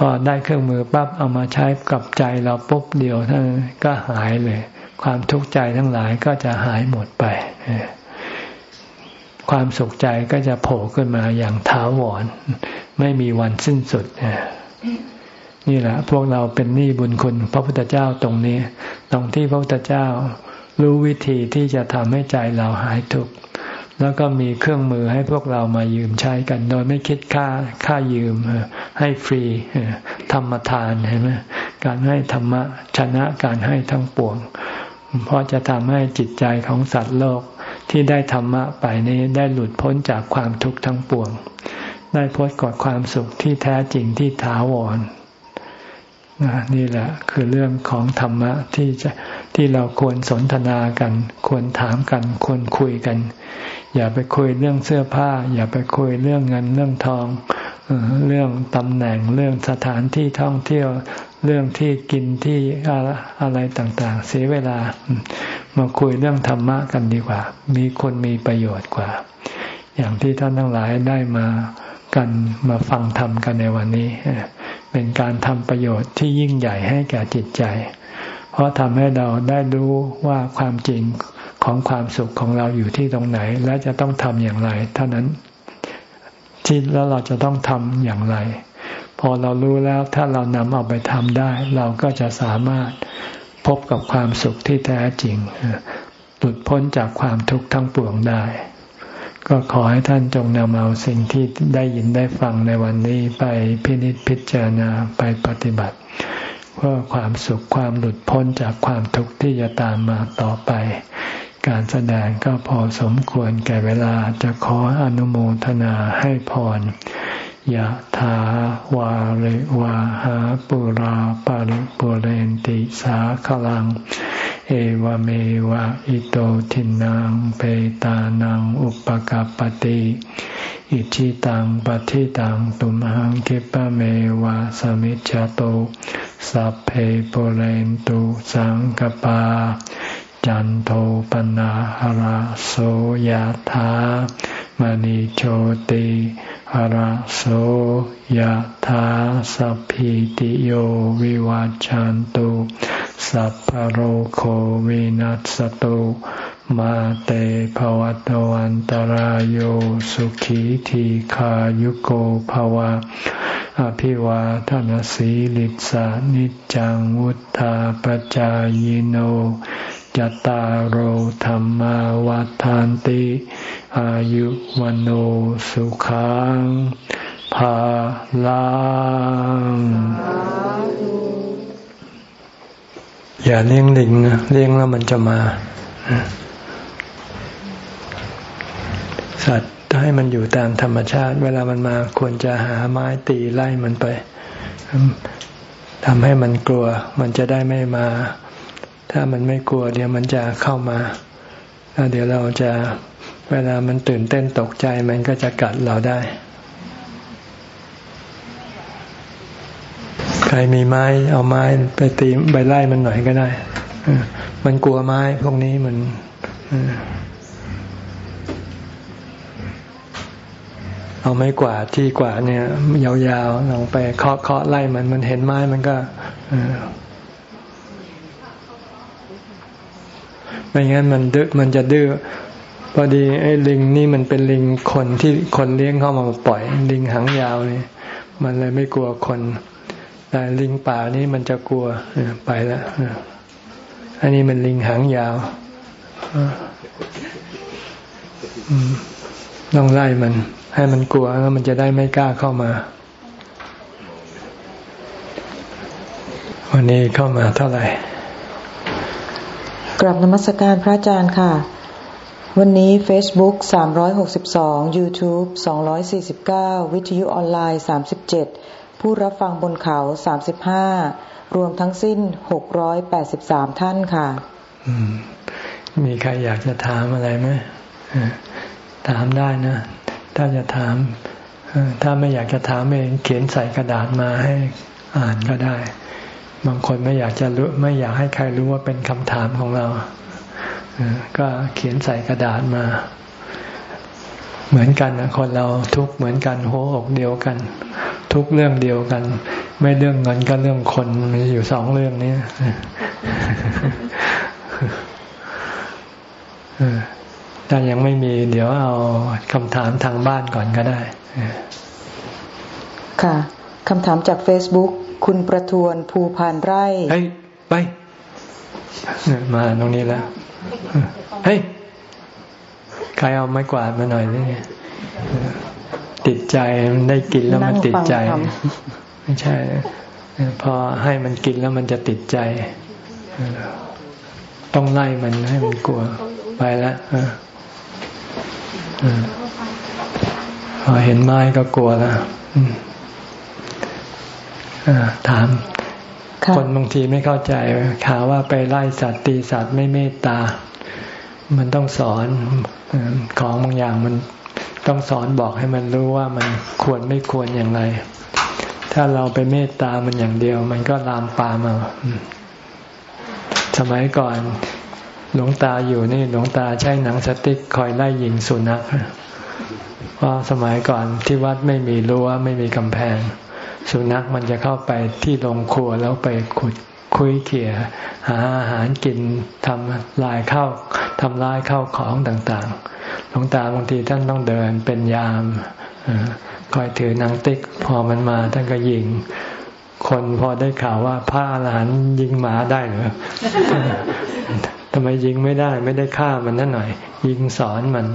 พอได้เครื่องมือปั๊บเอามาใช้กับใจเราปุ๊บเดียวท่านก็หายเลย ความทุกข์ใจทั้งหลายก็จะหายหมดไป ความสุขใจก็จะโผล่ขึ้นมาอย่างท้าวรไม่มีวันสิ้นสุดนี่แหละ พวกเราเป็นหนี้บุญคุณ พระพุทธเจ้าตรงนี้ ตรงที่พระพุทธเจ้ารู้วิธีที่จะทำให้ใจเราหายทุกข์ แล้วก็มีเครื่องมือให้พวกเรามายืมใช้กัน โดยไม่คิดค่าค่ายืมให้ฟรีธรรมทานเห็นไหมการให้ธรรมะชนะการให้ทั้งปวง เพราะจะทำให้จิตใจของสัตว์โลกที่ได้ธรรมะไปนี้ได้หลุดพ้นจากความทุกข์ทั้งปวง ได้พ้นกอดความสุขที่แท้จริงที่ถาวร นี่แหละคือเรื่องของธรรมะที่จะที่เราควรสนทนากัน ควรถามกัน ควรคุยกัน อย่าไปคุยเรื่องเสื้อผ้า อย่าไปคุยเรื่องเงินเรื่องทองเรื่องตำแหน่งเรื่องสถานที่ท่องเที่ยวเรื่องที่กินที่อะไรต่างๆ เสียเวลา มาคุยเรื่องธรรมะกันดีกว่า มีคนมีประโยชน์กว่า อย่างที่ท่านทั้งหลายได้มากันมาฟังธรรมกันในวันนี้ เป็นการทำประโยชน์ที่ยิ่งใหญ่ให้แก่จิตใจ เพราะทำให้เราได้รู้ว่าความจริงของความสุขของเราอยู่ที่ตรงไหน และจะต้องทำอย่างไร เท่านั้นที่แล้วเราจะต้องทำอย่างไร พอเรารู้แล้วถ้าเรานำเอาไปทำได้ เราก็จะสามารถพบกับความสุขที่แท้จริงหลุดพ้นจากความทุกข์ทั้งปวงได้ ก็ขอให้ท่านจงนำเอาสิ่งที่ได้ยินได้ฟังในวันนี้ไปพินิจพิจารณาไปปฏิบัติ เพื่อความสุขความหลุดพ้นจากความทุกข์ที่จะตามมาต่อไป การแสดงก็พอสมควรแก่เวลาจะขออนุโมทนาให้พร ยะถาวาริวาหาปุราปาริปุเรนติสาขลัง เอวเมวะอิโตทินังเปตานังอุปกัปติอิชิตังปฏิตังตุมหังคิปะเมวะสมิจจโตสัพเพปุเรนตุสังกปา จันโทปนะหราโสยธามณิโชติหราโสยธาสัพพิติโยวิวัจจันตุสัพพโรโควินัสตุมาเตภวัตวันตารโยสุขีทีขายุโกภวะ อภิวาทนสีลิสานิจังวุธาปจายโน จตารโหธรรมวาทานติ อายุวันโอสุขังภาลังอย่าเลี้ยงลิงนะเลี้ยงแล้วมันจะมา สัตว์ให้มันอยู่ตามธรรมชาติ เวลามันมาควรจะหาไม้ตีไล่มันไปทำให้มันกลัว มันจะได้ไม่มา ถ้ามันไม่กลัวเดี๋ยวมันจะเข้ามาแล้วเดี๋ยวเราจะเวลามันตื่นเต้นตกใจมันก็จะกัดเราได้ ใครมีไม้ เอาไม้ไปตีใบไล่มันหน่อยก็ได้ มันกลัวไม้พวกนี้มันเอาไม้กวาดที่กวาดเนี่ย ยาวๆลองไปเคาะเคาะไล่มันมันเห็นไม้มันก็ ไม่งั้นมันดื้อมันจะดื้อพอดีไอ้ลิงนี่มันเป็นลิงคนที่คนเลี้ยงเข้ามาปล่อย ลิงหางยาวนี่มันเลยไม่กลัวคน แต่ลิงป่านี่มันจะกลัวไปแล้วอันนี้มันลิงหางยาวต้องไล่มัน ให้มันกลัวแล้วมันจะได้ไม่กล้าเข้ามา วันนี้เข้ามาเท่าไหร่ กลับนมัสการพระอาจารย์ค่ะ วันนี้ Facebook 362 YouTube 249 วิทยุออนไลน์ 37 ผู้รับฟังบนเขา 35 รวมทั้งสิ้น 683 ท่านค่ะ มีใครอยากจะถามอะไรไหมถามได้นะ ถ้าจะถาม ถ้าไม่อยากจะถามเองเขียนใส่กระดาษมาให้อ่านก็ได้ บางคนไม่อยากจะรู้ไม่อยากให้ใครรู้ว่าเป็นคำถามของเรา ก็เขียนใส่กระดาษมา เหมือนกันนะคนเราทุกเหมือนกันโหอกเดียวกัน ทุกเรื่องเดียวกัน ไม่เรื่องเงินก็เรื่องคนมันอยู่สองเรื่องนี้ถ้ายังไม่มี เดี๋ยวเอาคำถามทางบ้านก่อนก็ได้ ค่ะคำถามจาก Facebook คุณประทวนภูพานไร่เฮ้ยไปมาตรงนี้แล้วเฮ้ยใครเอาไม้กวาดมาหน่อยนี่ติดใจมันได้กินแล้วมันติดใจ ไม่ใช่ พอให้มันกินแล้วมันจะติดใจ ต้องไล่มันให้มันกลัวไปแล้วพอเห็นไม้ก็กลัวแล้ว ถาม คนบางทีไม่เข้าใจข่าวว่าไปไล่สัตว์ตีสัตว์ไม่เมตตา มันต้องสอนของบางอย่างมันต้องสอนบอกให้มันรู้ว่ามันควรไม่ควรอย่างไร ถ้าเราไปเมตตามันอย่างเดียว มันก็ลามปามเอาสมัยก่อนหลวงตาอยู่นี่หลวงตาใช้หนังสติ๊กคอยไล่ยิงสุนัขเพราะสมัยก่อนที่วัดไม่มีรั้วไม่มีกำแพง สุนัขมันจะเข้าไปที่โรงครัวแล้วไปขุดคุยเขี่ยหาอาหารกินทำลายข้าวทำลายข้าวของต่างๆ หลวงตาบางทีท่านต้องเดินเป็นยามคอยถือนังติ๊กพอมันมาท่านก็ยิง คนพอได้ข่าวว่าพระอรหันต์ยิงหมาได้หรือทำไมยิงไม่ได้ไม่ได้ฆ่ามันนั่นหน่อย ยิงสอนมัน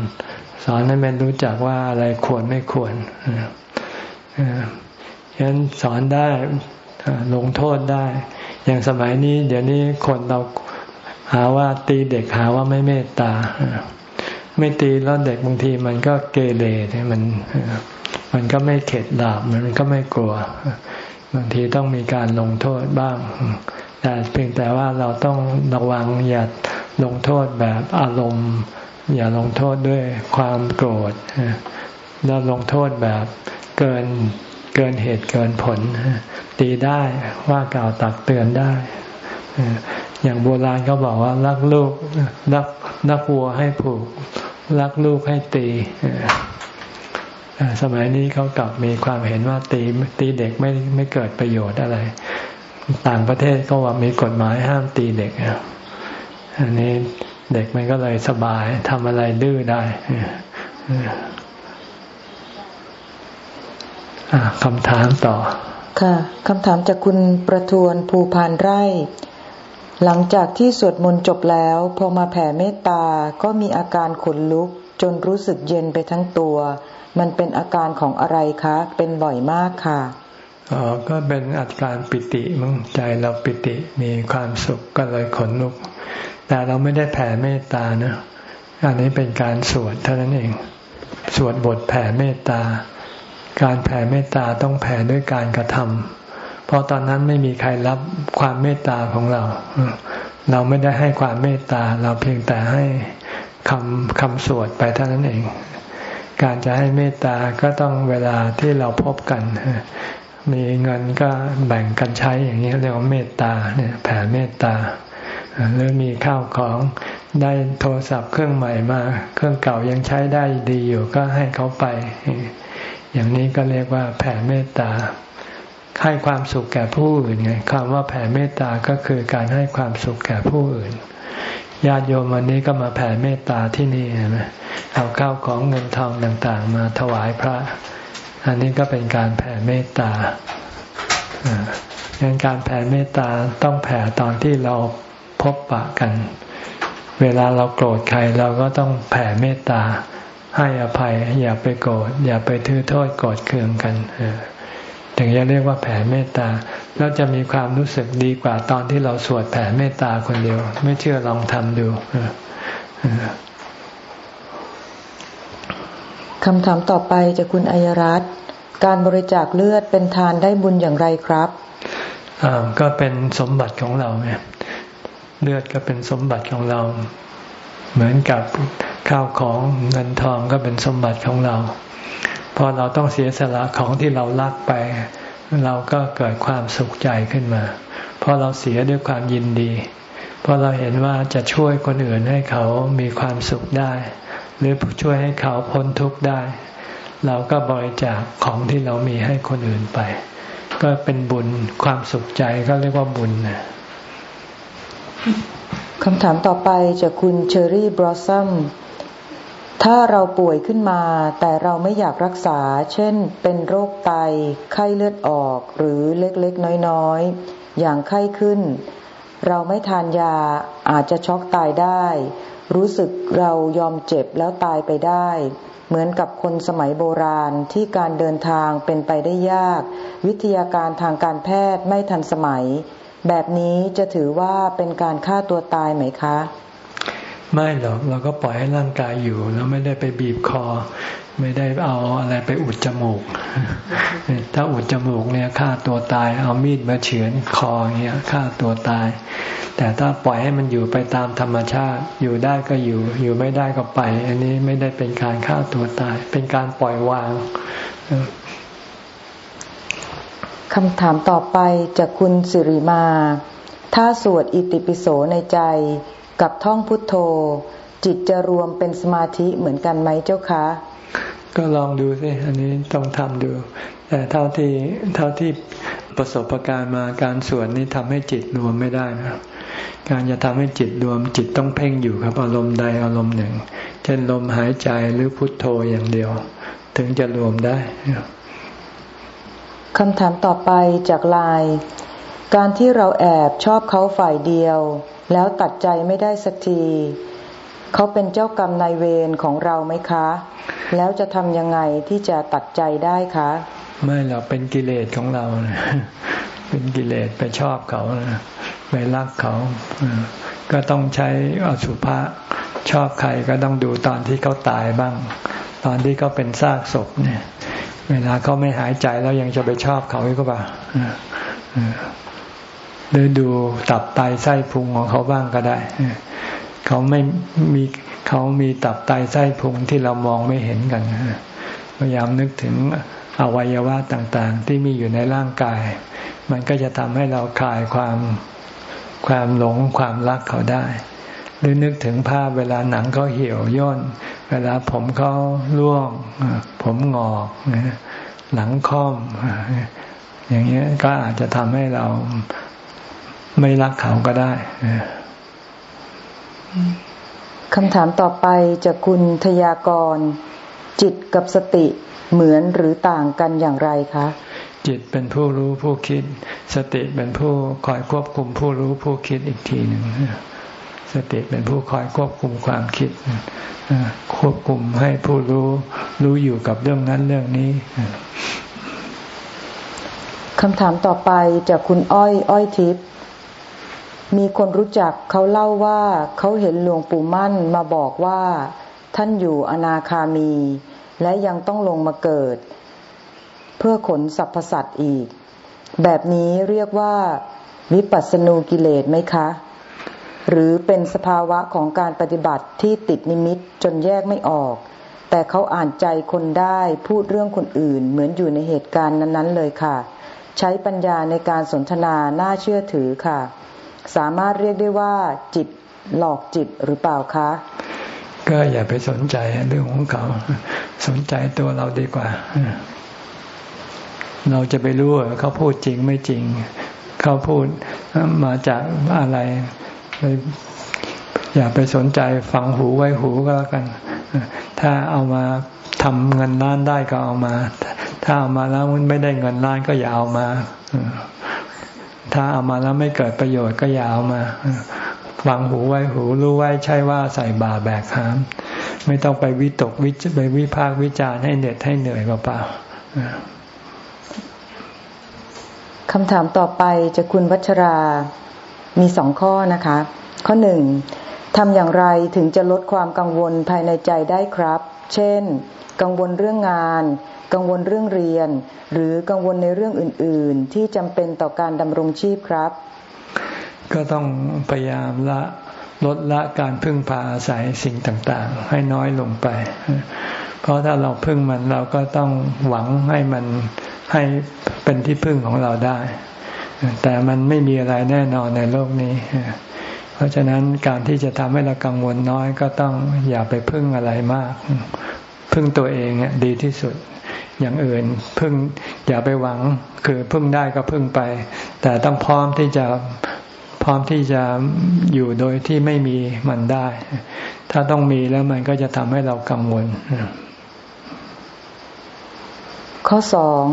สอนให้มันรู้จักว่าอะไรควรไม่ควร ฉะนั้นสอนได้ลงโทษได้ อย่างสมัยนี้ เดี๋ยวนี้คนเราหาว่าตีเด็กหาว่าไม่เมตตา ไม่ตีแล้วเด็กบางทีมันก็เกเรมัน มันก็ไม่เข็ดดาบมันก็ไม่กลัว บางทีต้องมีการลงโทษบ้าง แต่เพียงแต่ว่าเราต้องระวังอย่าลงโทษแบบอารมณ์ อย่าลงโทษด้วยความโกรธแล้วลงโทษแบบเกิน เกินเหตุเกินผล ตีได้ว่ากล่าวตักเตือนได้ อย่างโบราณเขาบอกว่ารักลูกรักรักวัวให้ผูก รักลูกให้ตีสมัยนี้เขากลับมีความเห็นว่าตีตีเด็กไม่ไม่เกิดประโยชน์อะไร ต่างประเทศก็ว่ามีกฎหมายห้ามตีเด็กอันนี้เด็กมันก็เลยสบายทำอะไรดื้อได้ คำถามต่อ ค่ะคำถามจากคุณประทวนภูพานไร่ หลังจากที่สวดมนต์จบแล้ว พอมาแผ่เมตตาก็มีอาการขนลุก จนรู้สึกเย็นไปทั้งตัว มันเป็นอาการของอะไรคะ เป็นบ่อยมากค่ะอ๋อก็เป็นอาการปิติมั้งใจเราปิติมีความสุขก็เลยขนลุก แต่เราไม่ได้แผ่เมตตานะอันนี้เป็นการสวดเท่านั้นเอง สวดบทแผ่เมตตา การแผ่เมตตาต้องแผ่ด้วยการกระทำเพราะตอนนั้นไม่มีใครรับความเมตตาของเรา เราไม่ได้ให้ความเมตตา เราเพียงแต่ให้คำคำสวดไปเท่านั้นเอง การจะให้เมตตาก็ต้องเวลาที่เราพบกัน มีเงินก็แบ่งกันใช้อย่างนี้เรียกว่าเมตตาเนี่ยแผ่เมตตาหรือมีข้าวของได้โทรศัพท์เครื่องใหม่มา เครื่องเก่ายังใช้ได้ดีอยู่ก็ให้เขาไป อย่างนี้ก็เรียกว่าแผ่เมตตาให้ความสุขแก่ผู้อื่นไงคำว่าแผ่เมตตาก็คือการให้ความสุขแก่ผู้อื่นญาติโยมวันนี้ก็มาแผ่เมตตาที่นี่เห็นไหมเอาข้าวของเงินทองต่างๆ มาถวายพระ อันนี้ก็เป็นการแผ่เมตตาดังการแผ่เมตตาต้องแผ่ตอนที่เราพบปะกัน เวลาเราโกรธใครเราก็ต้องแผ่เมตตา ให้อภัย อย่าไปโกรธอย่าไปถือโทษโกรธเคืองกันถึงจะเรียกว่าแผ่เมตตาแล้วจะมีความรู้สึกดีกว่าตอนที่เราสวดแผ่เมตตาคนเดียว ไม่เชื่อลองทำดูคำถามต่อไปจากคุณอัยรัตการบริจาคเลือดเป็นทานได้บุญอย่างไรครับอ่าก็เป็นสมบัติของเราเนี่ยเลือดก็เป็นสมบัติของเรา เหมือนกับข้าวของเงินทองก็เป็นสมบัติของเรา พอเราต้องเสียสละของที่เรารักไป เราก็เกิดความสุขใจขึ้นมา เพราะเราเสียด้วยความยินดี เพราะเราเห็นว่าจะช่วยคนอื่นให้เขามีความสุขได้ หรือช่วยให้เขาพ้นทุกข์ได้ เราก็บริจาคของที่เรามีให้คนอื่นไป ก็เป็นบุญความสุขใจก็เรียกว่าบุญนะ คำถามต่อไปจากคุณเชอรี่บรอสซัมถ้าเราป่วยขึ้นมาแต่เราไม่อยากรักษา เช่น เป็นโรคไต ไข้เลือดออก หรือเล็กๆ น้อยๆ อย่างไข้ขึ้น เราไม่ทานยาอาจจะช็อกตายได้ รู้สึกเรายอมเจ็บแล้วตายไปได้ เหมือนกับคนสมัยโบราณที่การเดินทางเป็นไปได้ยาก วิทยาการทางการแพทย์ไม่ทันสมัย แบบนี้จะถือว่าเป็นการฆ่าตัวตายไหมคะ ไม่หรอกเราก็ปล่อยให้ร่างกายอยู่แล้วไม่ได้ไปบีบคอ ไม่ได้เอาอะไรไปอุดจมูก ถ้าอุดจมูกเนี่ยฆ่าตัวตาย เอามีดมาเฉือนคอเงี้ยฆ่าตัวตาย แต่ถ้าปล่อยให้มันอยู่ไปตามธรรมชาติ อยู่ได้ก็อยู่ อยู่ไม่ได้ก็ไป อันนี้ไม่ได้เป็นการฆ่าตัวตาย เป็นการปล่อยวาง คำถามต่อไปจากคุณสิริมา ถ้าสวดอิติปิโสในใจกับท่องพุทโธ จิตจะรวมเป็นสมาธิเหมือนกันไหมเจ้าคะ ก็ลองดูสิ อันนี้ต้องทำดู แต่เท่าที่เท่าที่ประสบการณ์มาการสวดนี้ทำให้จิตรวมไม่ได้นะการจะทำให้จิตรวมจิตต้องเพ่งอยู่ครับอารมณ์ใดอารมณ์หนึ่ง เช่นลมหายใจหรือพุทโธอย่างเดียว ถึงจะรวมได้ คำถามต่อไปจากลาย การที่เราแอบชอบเขาฝ่ายเดียว แล้วตัดใจไม่ได้สักที เขาเป็นเจ้ากรรมนายเวรของเราไหมคะ แล้วจะทำยังไงที่จะตัดใจได้คะ ไม่หรอกเป็นกิเลสของเรา เป็นกิเลสไปชอบเขาไปรักเขา ก็ต้องใช้อสุภะชอบใครก็ต้องดูตอนที่เขาตายบ้าง ตอนที่เขาเป็นซากศพเนี่ย เวลาเขาไม่หายใจแล้วยังจะไปชอบเขาอีกก็ป่ะหรือดูตับไตไส้พุงของเขาบ้างก็ได้เขาไม่มีเขามีตับไตไส้พุงที่เรามองไม่เห็นกันพยายามนึกถึงอวัยวะต่าง ๆ ที่มีอยู่ในร่างกาย มันก็จะทำให้เราคลายความความหลงความรักเขาได้ หรือนึกถึงภาพเวลาหนังเขาเหี่ยวย่น เวลาผมเขาร่วง ผมงอกหลังค่อม อย่างเงี้ยก็อาจจะทำให้เราไม่รักเขาก็ได้คำถามต่อไปจากคุณทยากร จิตกับสติเหมือนหรือต่างกันอย่างไรคะ จิตเป็นผู้รู้ผู้คิด สติเป็นผู้คอยควบคุมผู้รู้ผู้คิดอีกทีหนึ่ง สติเป็นผู้คอยควบคุมความคิดควบคุมให้ผู้รู้รู้อยู่กับเรื่องนั้นเรื่องนี้คำถามต่อไปจากคุณอ้อยอ้อยทิพย์มีคนรู้จักเขาเล่าว่าเขาเห็นหลวงปู่มั่นมาบอกว่า ท่านอยู่อนาคามี และยังต้องลงมาเกิด เพื่อขนสรรพสัตว์อีก แบบนี้เรียกว่า วิปัสสนูกิเลสไหมคะ หรือเป็นสภาวะของการปฏิบัติที่ติดนิมิตจนแยกไม่ออก แต่เขาอ่านใจคนได้พูดเรื่องคนอื่น เหมือนอยู่ในเหตุการณ์นั้นๆเลยค่ะ ใช้ปัญญาในการสนทนาน่าเชื่อถือค่ะ สามารถเรียกได้ว่า จิตหลอกจิตหรือเปล่าคะ ก็อย่าไปสนใจเรื่องของเขา สนใจตัวเราดีกว่า เราจะไปรู้ว่าเขาพูดจริงไม่จริง เขาพูดมาจากอะไร อย่าไปสนใจฟังหูไว้หูก็แล้วกัน ถ้าเอามาทำเงินล้านได้ก็เอามา ถ้าเอามาแล้วไม่ได้เงินล้านก็อย่าเอามา ถ้าเอามาแล้วไม่เกิดประโยชน์ก็อย่าเอามาฟังหูไว้หูรู้ไว้ใช่ว่าใส่บาแบกหาม ไม่ต้องไปวิตกวิจไปวิพากวิจารให้เหน็ดให้เหนื่อยเปล่าคำถามต่อไปจะคุณวัชรา มีสองข้อนะคะ ข้อหนึ่งทำอย่างไรถึงจะลดความกังวลภายในใจได้ครับ เช่น กังวลเรื่องงาน กังวลเรื่องเรียน หรือกังวลในเรื่องอื่น ๆ ที่จำเป็นต่อการดำรงชีพครับ ก็ต้องพยายามละลดละการพึ่งพาอาศัยสิ่งต่างๆ ให้น้อยลงไป เพราะถ้าเราพึ่งมันเราก็ต้องหวังให้มันให้เป็นที่พึ่งของเราได้ แต่มันไม่มีอะไรแน่นอนในโลกนี้ เพราะฉะนั้นการที่จะทำให้เรากังวลน้อยก็ต้องอย่าไปพึ่งอะไรมาก พึ่งตัวเองดีที่สุดอย่างอื่นพึ่งอย่าไปหวังคือพึ่งได้ก็พึ่งไป แต่ต้องพร้อมที่จะพร้อมที่จะอยู่โดยที่ไม่มีมันได้ ถ้าต้องมีแล้วมันก็จะทำให้เรากังวล ข้อสอง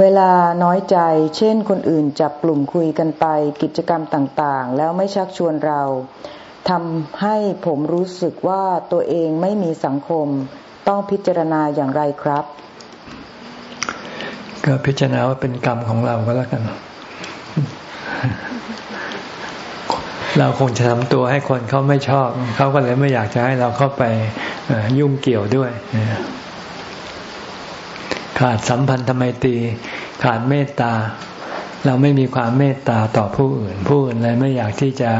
เวลาน้อยใจ เช่น คนอื่นจับกลุ่มคุยกันไปกิจกรรมต่างๆ แล้วไม่ชักชวนเราทำให้ผมรู้สึกว่าตัวเองไม่มีสังคม ต้องพิจารณาอย่างไรครับ ก็พิจารณาว่าเป็นกรรมของเราก็แล้วกัน เราคงจะทำตัวให้คนเขาไม่ชอบ เขาก็เลยไม่อยากจะให้เราเข้าไปยุ่งเกี่ยวด้วย ขาดสัมพันธไมตรีขาดเมตตา เราไม่มีความเมตตาต่อผู้อื่น ผู้อื่นเลยไม่อยากที่จะ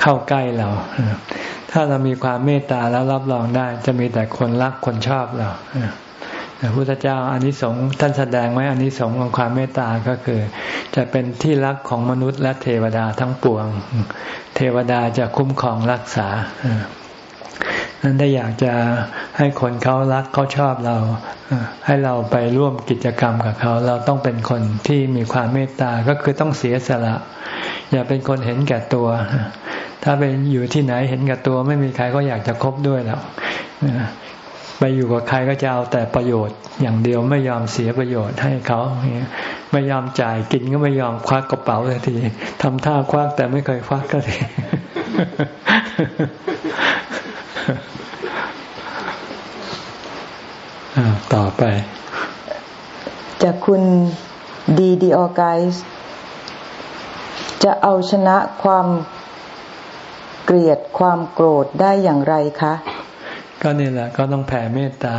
เข้าใกล้เรา ถ้าเรามีความเมตตาแล้วรับรองได้ จะมีแต่คนรักคนชอบเราพระพุทธเจ้าอานิสงส์ท่านแสดงไว้อานิสงส์ของความเมตตาก็คือ จะเป็นที่รักของมนุษย์และเทวดาทั้งปวง เทวดาจะคุ้มครองรักษา นั้นได้อยากจะให้คนเขารักเขาชอบเรา ให้เราไปร่วมกิจกรรมกับเขา เราต้องเป็นคนที่มีความเมตตาก็คือต้องเสียสละ อย่าเป็นคนเห็นแก่ตัว ถ้าไปอยู่ที่ไหนเห็นแก่ตัวไม่มีใครก็อยากจะคบด้วยแล้วไปอยู่กับใครก็จะเอาแต่ประโยชน์อย่างเดียวไม่ยอมเสียประโยชน์ให้เขาไม่ยอมจ่ายกินก็ไม่ยอมควักกระเป๋าเลยทีทำท่าควักแต่ไม่เคยควักก็ที ต่อไป จากคุณดีดีออไกส์จะเอาชนะความเกลียดความโกรธได้อย่างไรคะ ก็นี่แหละ ก็ต้องแผ่เมตตา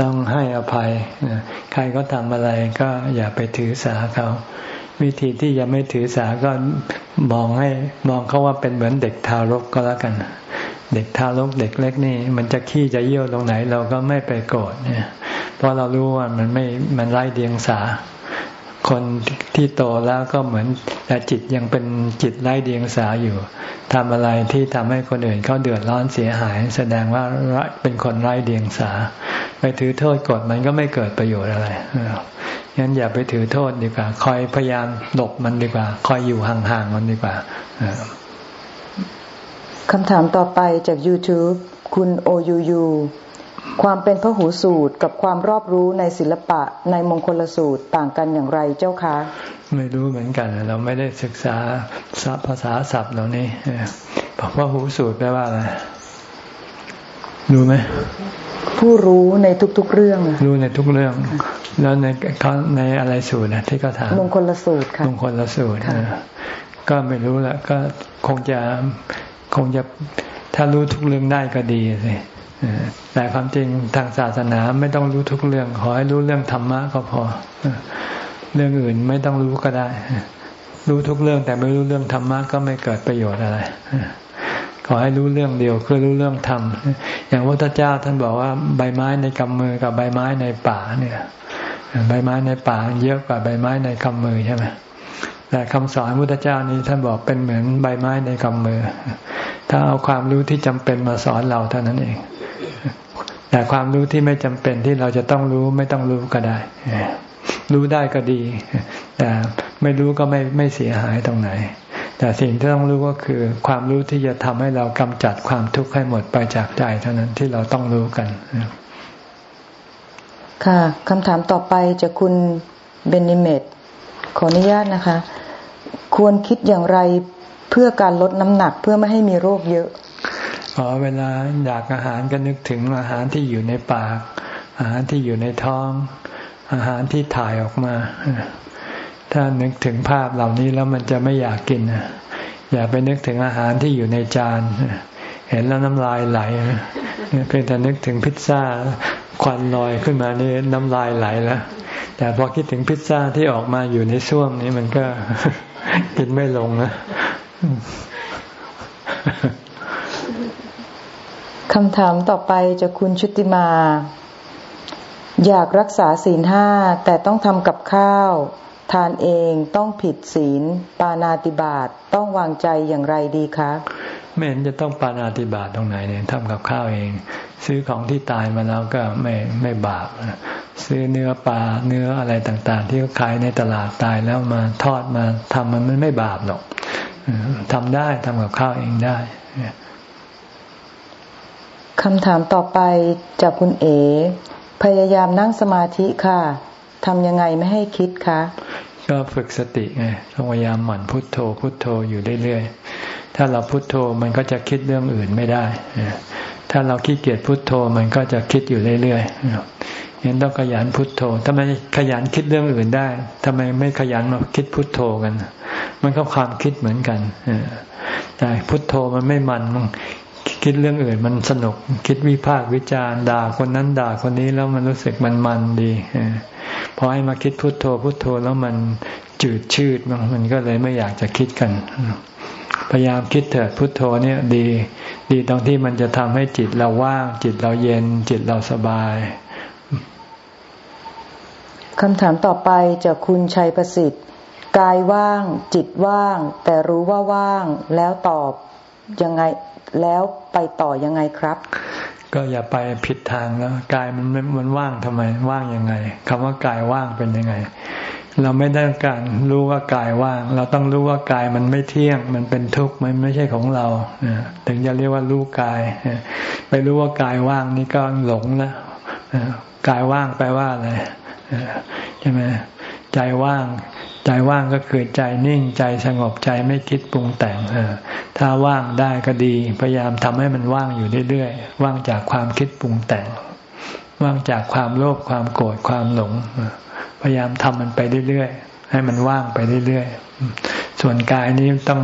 ต้องให้อภัย ใครก็ทำอะไรก็อย่าไปถือสาเขา วิธีที่จะไม่ถือสาก็มองให้มองเขาว่าเป็นเหมือนเด็กทารกก็แล้วกัน เด็กทารกเด็กเล็กนี่ มันจะขี้จะเยี่ยวตรงไหน เราก็ไม่ไปโกรธเนี่ย เพราะเรารู้ว่ามันไม่มันไร้เดียงสา คนที่โตแล้วก็เหมือนแต่จิตยังเป็นจิตไร้เดียงสาอยู่ทำอะไรที่ทำให้คนอื่นเขาเดือดร้อนเสียหาย แสดงว่าเป็นคนไร้เดียงสา ไปถือโทษกดมันก็ไม่เกิดประโยชน์อะไรงั้นอย่าไปถือโทษดีกว่า คอยพยายามหลบมันดีกว่า คอยอยู่ห่างๆมันดีกว่า คำถามต่อไปจาก YouTube คุณโอยูยูความเป็นพระหูสูตรกับความรอบรู้ในศิลปะในมงคลสูตรต่างกันอย่างไรเจ้าคะ ไม่รู้เหมือนกัน เราไม่ได้ศึกษาศัพภาษาศัพท์เหล่านี้พระหูสูตรแปลว่าอะไรรู้ไหมผู้รู้ในทุก ๆ เรื่อง รู้ในทุกเรื่อง แล้วในเขาในอะไรสูตรนะที่เขาถามมงคลสูตรค่ะมงคลสูตรก็ไม่รู้ละก็คงจะ คงจะถ้ารู้ทุกเรื่องได้ก็ดีสิแต่ความจริงทางศาสนาไม่ต้องรู้ทุกเรื่อง ขอให้รู้เรื่องธรรมะก็พอ เรื่องอื่นไม่ต้องรู้ก็ได้ รู้ทุกเรื่องแต่ไม่รู้เรื่องธรรมะก็ไม่เกิดประโยชน์อะไรขอให้รู้เรื่องเดียวคือรู้เรื่องธรรม อย่างพระพุทธเจ้าท่านบอกว่าใบไม้ในกำมือกับใบไม้ในป่าเนี่ย ใบไม้ในป่าเยอะกว่าใบไม้ในกำมือใช่ไหม แต่คำสอนพุทธเจ้านี้ท่านบอกเป็นเหมือนใบไม้ในกำมือ ถ้าเอาความรู้ที่จำเป็นมาสอนเราเท่านั้นเอง แต่ความรู้ที่ไม่จำเป็นที่เราจะต้องรู้ไม่ต้องรู้ก็ได้ รู้ได้ก็ดี แต่ไม่รู้ก็ไม่ไม่เสียหายตรงไหน แต่สิ่งที่ต้องรู้ก็คือ ความรู้ที่จะทำให้เรากำจัดความทุกข์ให้หมดไปจากใจเท่านั้นที่เราต้องรู้กันค่ะคำถามต่อไปจะคุณเบนิเมตขออนุญาตนะคะ ควรคิดอย่างไรเพื่อการลดน้ำหนักเพื่อไม่ให้มีโรคเยอะพอเวลาอยากอาหารก็นึกถึงอาหารที่อยู่ในปาก อาหารที่อยู่ในท้อง อาหารที่ถ่ายออกมา ถ้านึกถึงภาพเหล่านี้แล้วมันจะไม่อยากกินอย่าไปนึกถึงอาหารที่อยู่ในจานเห็นแล้วน้ำลายไหลเพียงแต่นึกถึงพิซซ่าควันลอยขึ้นมานี่น้ำลายไหลแล้วแต่พอคิดถึงพิซซ่าที่ออกมาอยู่ในช่วงนี้มันก็ กินไม่ลงนะคำถามต่อไปจะคุณชุติมา อยากรักษาศีลห้าแต่ต้องทำกับข้าว ทานเองต้องผิดศีล ปานาติบาตต้องวางใจอย่างไรดีคะ ไม่เห็นจะต้องปานาติบาตตรงไหนเนี่ยทำกับข้าวเอง ซื้อของที่ตายมาแล้วก็ไม่ไม่บาปซื้อเนื้อปลาเนื้ออะไรต่าง ๆ ที่เขาขายในตลาดตายแล้วมาทอดมาทำมันมันไม่บาปหรอกทำได้ทำกับข้าวเองได้คำถามต่อไปจากคุณเอ พยายามนั่งสมาธิค่ะทำยังไงไม่ให้คิดคะก็ฝึกสติไงพยายามหมั่นพุทโธพุทโธอยู่เรื่อยๆ ถ้าเราพุทโธมันก็จะคิดเรื่องอื่นไม่ได้ ถ้าเราขี้เกียจพุทโธมันก็จะคิดอยู่เรื่อยๆยังต้องขยันพุทโธทำไมขยันคิดเรื่องอื่นได้ทำไมไม่ขยันมาคิดพุทโธกัน มันก็ความคิดเหมือนกันแต่พุทโธมันไม่มันคิดเรื่องอื่นมันสนุกคิดวิพากษ์วิจาร์ด่าคนนั้นด่าคนนี้แล้วมันรู้สึกมันมันดีพอให้มาคิดพุโทโธพุโทโธแล้วมันจืดชืดมันมันก็เลยไม่อยากจะคิดกัน พยายามคิดเถิดพุโทโธเนี่ยดี ดีตรงที่มันจะทำให้จิตเราว่าง จิตเราเย็น จิตเราสบายคำถามต่อไปจากคุณชัยประสิทธิ์ กายว่าง จิตว่าง แต่รู้ว่าว่าง แล้วตอบยังไงแล้วไปต่อยังไงครับ ก็อย่าไปผิดทางแล้วกายมันมันว่างทำไม ว่างยังไงคำว่ากายว่างเป็นยังไง เราไม่ได้การรู้ว่ากายว่าง เราต้องรู้ว่ากายมันไม่เที่ยง มันเป็นทุกข์มันไม่ใช่ของเราถึงจะเรียกว่ารู้กาย ไปรู้ว่ากายว่างนี่ก็หลงแล้วกายว่างแปลว่าอะไรใช่ไหมใจว่าง ใจว่างก็คือใจนิ่งใจสงบใจไม่คิดปรุงแต่งถ้าว่างได้ก็ดี พยายามทำให้มันว่างอยู่เรื่อยๆว่างจากความคิดปรุงแต่ง ว่างจากความโลภความโกรธความหลง พยายามทำมันไปเรื่อยๆ ให้มันว่างไปเรื่อยๆ ส่วนกายนี้ต้อง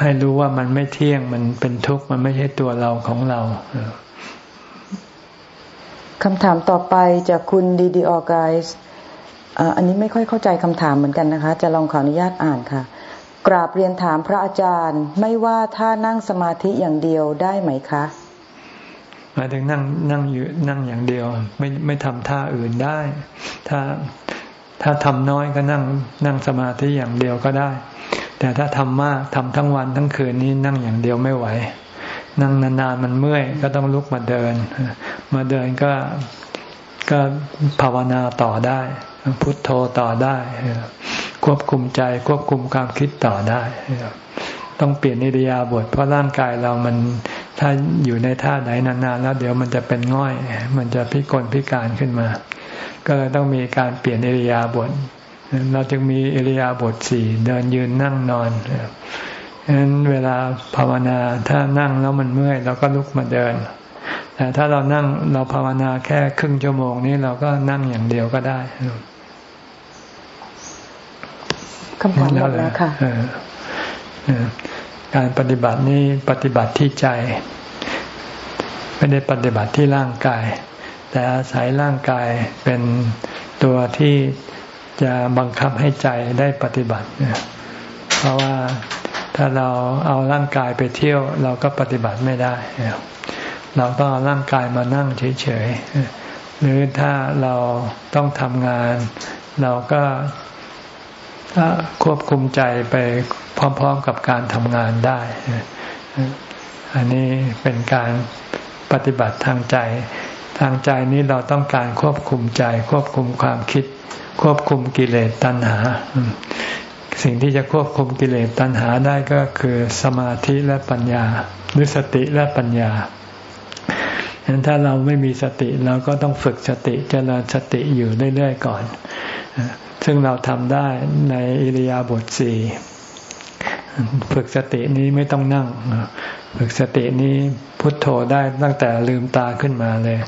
ให้รู้ว่ามันไม่เที่ยงมันเป็นทุกข์มันไม่ใช่ตัวเราของเราคำถามต่อไปจากคุณดีดีออไกส์อันนี้ไม่ค่อยเข้าใจคำถามเหมือนกันนะคะ จะลองขออนุญาตอ่านค่ะ กราบเรียนถามพระอาจารย์ ไม่ว่าถ้านั่งสมาธิอย่างเดียวได้ไหมคะหมายถึงนั่งนั่งอยู่นั่งอย่างเดียว ไม่ไม่ทำท่าอื่นได้ ถ้า ถ้าทำน้อยก็นั่งนั่งสมาธิอย่างเดียวก็ได้ แต่ถ้าทำมากทำทั้งวันทั้งคืนนี้นั่งอย่างเดียวไม่ไหว นั่งนานๆมันเมื่อยก็ต้องลุกมาเดิน มาเดินก็ก็ภาวนาต่อได้ พุทโธต่อได้ ควบคุมใจควบคุมความคิดต่อได้ ต้องเปลี่ยนนิรยาบทเพราะร่างกายเรามันถ้าอยู่ในท่าไหนนานๆแล้วเดี๋ยวมันจะเป็นง่อย มันจะพิกลพิการขึ้นมา ก็ต้องมีการเปลี่ยนอิริยาบถเราจึงมีอิริยาบถสี่เดินยืนนั่งนอนฉะนั้นเวลาภาวนาถ้านั่งแล้วมันเมื่อยเราก็ลุกมาเดิน แต่ถ้าเรานั่งเราภาวนาแค่ครึ่งชั่วโมงนี้เราก็นั่งอย่างเดียวก็ได้คำถามหมดแล้วค่ะการปฏิบัตินี้ปฏิบัติที่ใจ ไม่ได้ปฏิบัติที่ร่างกาย แต่อาศัยร่างกายเป็นตัวที่จะบังคับให้ใจได้ปฏิบัติ เพราะว่าถ้าเราเอาร่างกายไปเที่ยว เราก็ปฏิบัติไม่ได้ เราต้องเอาร่างกายมานั่งเฉยๆ หรือถ้าเราต้องทำงาน เราก็ควบคุมใจไปพร้อมๆกับการทำงานได้ อันนี้เป็นการปฏิบัติทางใจ ทางใจนี้เราต้องการควบคุมใจควบคุมความคิด ควบคุมกิเลสตัณหา สิ่งที่จะควบคุมกิเลสตัณหาได้ก็คือสมาธิและปัญญาหรือสติและปัญญาฉะนั้นถ้าเราไม่มีสติเราก็ต้องฝึกสติเจริญสติอยู่เรื่อยๆก่อน ซึ่งเราทำได้ในอิริยาบถสี่ ฝึกสตินี้ไม่ต้องนั่ง ฝึกสตินี้พุทโธได้ตั้งแต่ลืมตาขึ้นมาเลย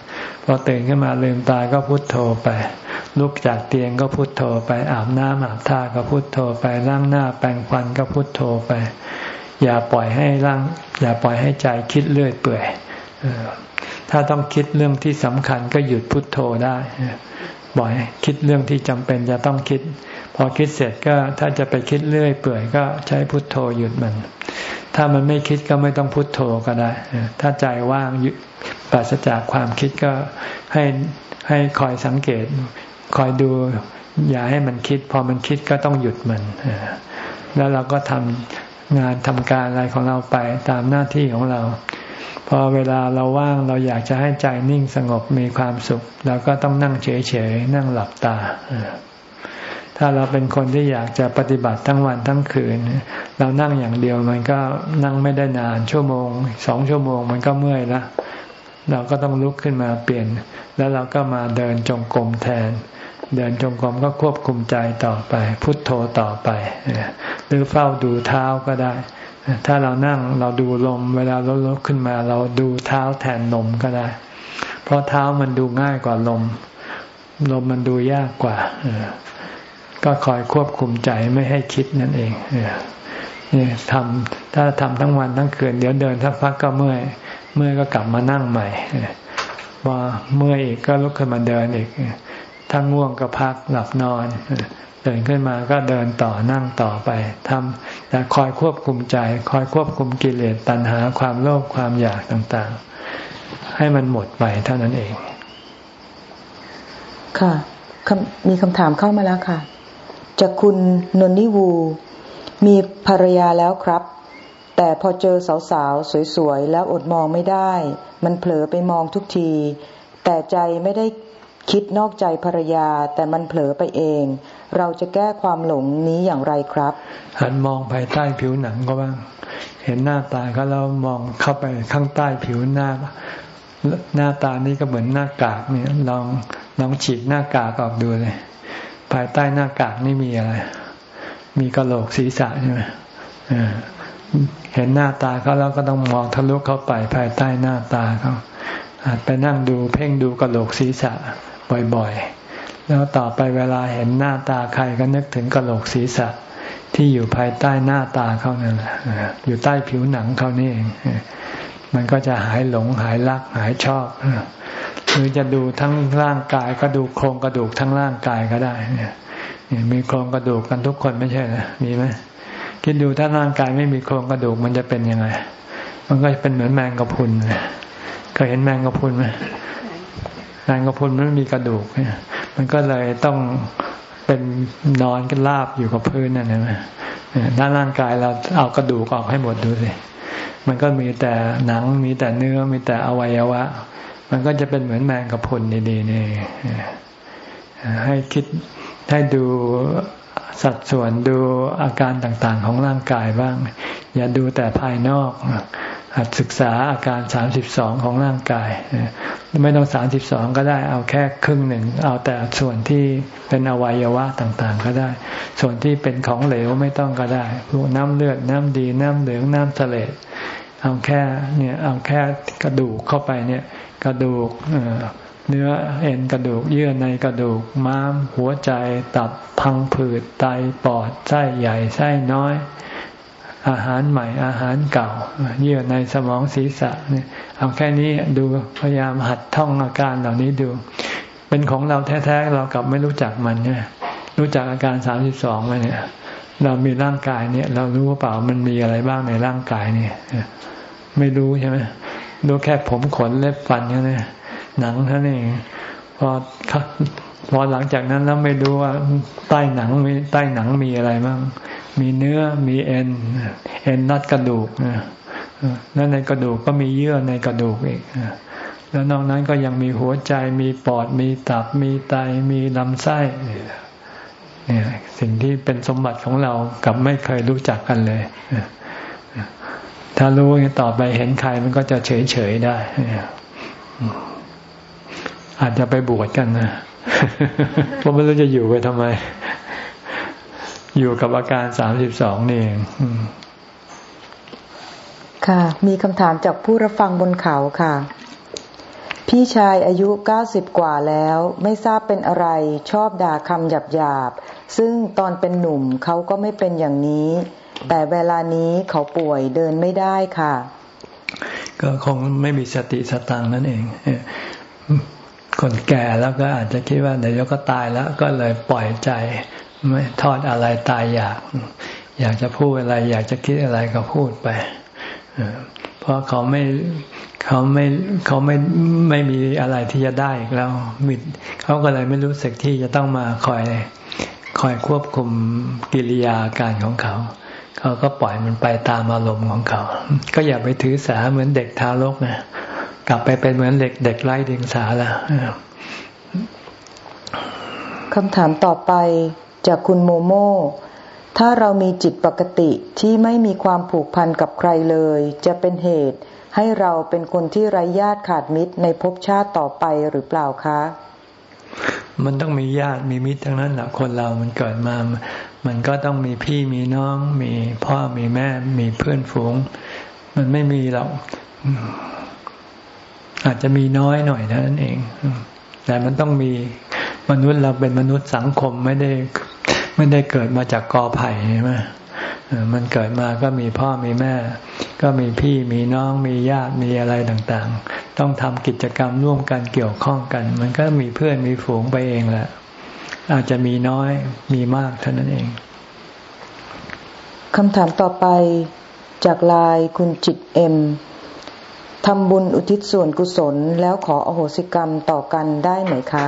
พอตื่นขึ้นมาลืมตาก็พุทโธไป ลุกจากเตียงก็พุทโธไป อาบน้ำอาบท่าก็พุทโธไปล้างหน้าแปรงฟันก็พุทโธไป อย่าปล่อยให้ร่าง อย่าปล่อยให้ใจคิดเลื่อยเปื่อยถ้าต้องคิดเรื่องที่สำคัญก็หยุดพุทโธได้ บ่อยคิดเรื่องที่จำเป็นจะต้องคิด พอคิดเสร็จก็ถ้าจะไปคิดเรื่อยเปื่อยก็ใช้พุทโธหยุดมัน ถ้ามันไม่คิดก็ไม่ต้องพุทโธก็ได้ ถ้าใจว่างปราศจากความคิดก็ให้ให้คอยสังเกต คอยดูอย่าให้มันคิด พอมันคิดก็ต้องหยุดมัน แล้วเราก็ทำงานทำการอะไรของเราไปตามหน้าที่ของเรา พอเวลาเราว่างเราอยากจะให้ใจนิ่งสงบมีความสุขเราก็ต้องนั่งเฉยๆนั่งหลับตา ถ้าเราเป็นคนที่อยากจะปฏิบัติทั้งวันทั้งคืน เรานั่งอย่างเดียวมันก็นั่งไม่ได้นานชั่วโมงสองชั่วโมงมันก็เมื่อยละเราก็ต้องลุกขึ้นมาเปลี่ยน แล้วเราก็มาเดินจงกรมแทน เดินจงกรมก็ควบคุมใจต่อไป พุทโธต่อไปหรือเฝ้าดูเท้าก็ได้ ถ้าเรานั่งเราดูลม เวลาเราลุกขึ้นมาเราดูเท้าแทนลมก็ได้ เพราะเท้ามันดูง่ายกว่าลม ลมมันดูยากกว่า ก็คอยควบคุมใจไม่ให้คิดนั่นเองนี่ทำถ้าทำทั้งวันทั้งคืนเดี๋ยวเดินสักพักก็เมื่อยเมื่อยก็กลับมานั่งใหม่พอเมื่อยอีกก็ลุกขึ้นมาเดินอีกถ้าง่วงก็พักหลับนอนตื่นขึ้นมาก็เดินต่อนั่งต่อไปทำแต่คอยควบคุมใจ คอยควบคุมกิเลสตัณหาความโลภความอยากต่างๆ ให้มันหมดไปเท่านั้นเอง ค่ะมีคำถามเข้ามาแล้วค่ะ จากคุณนนนิวู มีภรรยาแล้วครับ แต่พอเจอสาวๆ สวยๆ แล้วอดมองไม่ได้ มันเผลอไปมองทุกที แต่ใจไม่ได้คิดนอกใจภรรยา แต่มันเผลอไปเอง เราจะแก้ความหลงนี้อย่างไรครับ หันมองภายใต้ผิวหนังก็บ้าง เห็นหน้าตาเขาแล้วมองเข้าไปข้างใต้ผิวหน้า หน้าตานี่ก็เหมือนหน้ากากเนี่ยลองลองฉีกหน้ากากออกดูเลย ภายใต้หน้ากากนี่มีอะไร มีกระโหลกศีรษะใช่ไหมเห็นหน้าตาเขาแล้วก็ต้องมองทะลุเข้าไปภายใต้หน้าตาเขาอาจไปนั่งดูเพ่งดูกระโหลกศีรษะบ่อยๆ แล้วต่อไปเวลาเห็นหน้าตาใครก็นึกถึงกระโหลกศีรษะที่อยู่ภายใต้หน้าตาเขานั่นแหละอยู่ใต้ผิวหนังเขานี่เองมันก็จะหายหลงหายรักหายชอบ หรือจะดูทั้งร่างกายก็ดูโครงกระดูกทั้งร่างกายก็ได้เนี่ยมีโครงกระดูกกันทุกคนไม่ใช่เหรอมีไหมคิดดูถ้าร่างกายไม่มีโครงกระดูกมันจะเป็นยังไง มันก็เป็นเหมือนแมงกะพรุนเคยเห็นแมงกะพรุนไหมแมงกะพรุนมันมีกระดูกเนี่ยมันก็เลยต้องเป็นนอนกันลาบอยู่กับพื้นนั่นเห็นไหมด้านร่างกายเราเอากระดูกออกให้หมดดูสิมันก็มีแต่หนังมีแต่เนื้อมีแต่อวัยวะ มันก็จะเป็นเหมือนแมงกะพรุนดีๆนี่ให้คิดให้ดูสัดส่วนดูอาการต่างๆ ของร่างกายบ้าง อย่าดูแต่ภายนอกหัดศึกษาอาการสามสิบสองของร่างกาย ไม่ต้องสามสิบสองก็ได้เอาแค่ครึ่งหนึ่ง เอาแต่ส่วนที่เป็นอวัยวะต่างๆ ก็ได้ ส่วนที่เป็นของเหลวไม่ต้องก็ได้พวกน้ำเลือดน้ำดีน้ำเหลืองน้ำเสลดเอาแค่เนี่ยเอาแค่กระดูกเข้าไปเนี่ย กระดูกเนื้อเอ็นกระดูกเยื่อในกระดูกม้าม หัวใจตับพังผืดไตปอดไส้ใหญ่ไส้น้อย อาหารใหม่อาหารเก่า เยื่อในสมองศีรษะเนี่ยเอาแค่นี้ดูพยายามหัดท่องอาการเหล่านี้ดู เป็นของเราแท้ๆเรากลับไม่รู้จักมันเนี่ยรู้จักอาการสามสิบสองไหมเนี่ย เรามีร่างกายเนี่ย เรารู้เปล่ามันมีอะไรบ้างในร่างกายเนี่ยไม่รู้ใช่ไหม รู้แค่ผมขนเล็บฟันแค่นี้หนังท่านเองพอพอหลังจากนั้นแล้วไม่รู้ว่าใต้หนังมีใต้หนังมีอะไรบ้างมีเนื้อมีเอ็นเอ็นนัดกระดูกแล้วในกระดูกก็มีเยื่อในกระดูกอีกแล้วนอกนั้นก็ยังมีหัวใจมีปอดมีตับมีไตมีลำไส้เนี่ยสิ่งที่เป็นสมบัติของเรากับไม่เคยรู้จักกันเลย ถ้ารู้ต่อไปเห็นใครมันก็จะเฉยเฉยได้ อาจจะไปบวชกันนะเพราะไม่รู้จะอยู่ไปทำไม อยู่กับอาการสามสิบสองนี่เองค่ะ มีคำถามจากผู้รับฟังบนเขาค่ะ พี่ชายอายุเก้าสิบกว่าแล้ว ไม่ทราบเป็นอะไร ชอบด่าคำหยาบหยาบซึ่งตอนเป็นหนุ่มเขาก็ไม่เป็นอย่างนี้ แต่เวลานี้เขาป่วยเดินไม่ได้ค่ะ ก็คงไม่มีสติสตังนั่นเองคนแก่แล้วก็อาจจะคิดว่าเดี๋ยวก็ตายแล้วก็เลยปล่อยใจ ไม่ทอดอะไรตายอยาก อยากจะพูดอะไร อยากจะคิดอะไรก็พูดไปเพราะเขาไม่เขาไม่เขาไม่ไม่มีอะไรที่จะได้อีกแล้วมิดเขาก็เลยไม่รู้สึกที่จะต้องมาคอยคอยควบคุมกิริยาการของเขา เขาก็ปล่อยมันไปตามอารมณ์ของเขา ก็อย่าไปถือสาเหมือนเด็กทารกนะกลับไปเป็นเหมือนเด็กเด็กไร้เดียงสาล้วคำถามต่อไปจากคุณโมโม ถ้าเรามีจิตปกติที่ไม่มีความผูกพันกับใครเลย จะเป็นเหตุให้เราเป็นคนที่ไร้ญาติขาดมิตรในภพชาติต่อไปหรือเปล่าคะ มันต้องมีญาติมีมิตรทั้งนั้นแหละคนเรามันเกิดมา มันก็ต้องมีพี่มีน้อง มีพ่อมีแม่ มีเพื่อนฝูง มันไม่มีหรอกอาจจะมีน้อยหน่อยเท่านั้นเอง แต่มันต้องมีมนุษย์เราเป็นมนุษย์สังคมไม่ได้ไม่ได้เกิดมาจากกอไผ่ใช่ไหมมันเกิดมาก็มีพ่อมีแม่ ก็มีพี่มีน้องมีญาติมีอะไรต่าง ต้องทำกิจกรรมร่วมกันเกี่ยวข้องกัน มันก็มีเพื่อนมีฝูงไปเองแหละ อาจจะมีน้อยมีมากเท่านั้นเองคำถามต่อไปจากลายคุณจิตเอ็มทำบุญอุทิศส่วนกุศลแล้วขออโหสิกรรมต่อกันได้ไหมคะ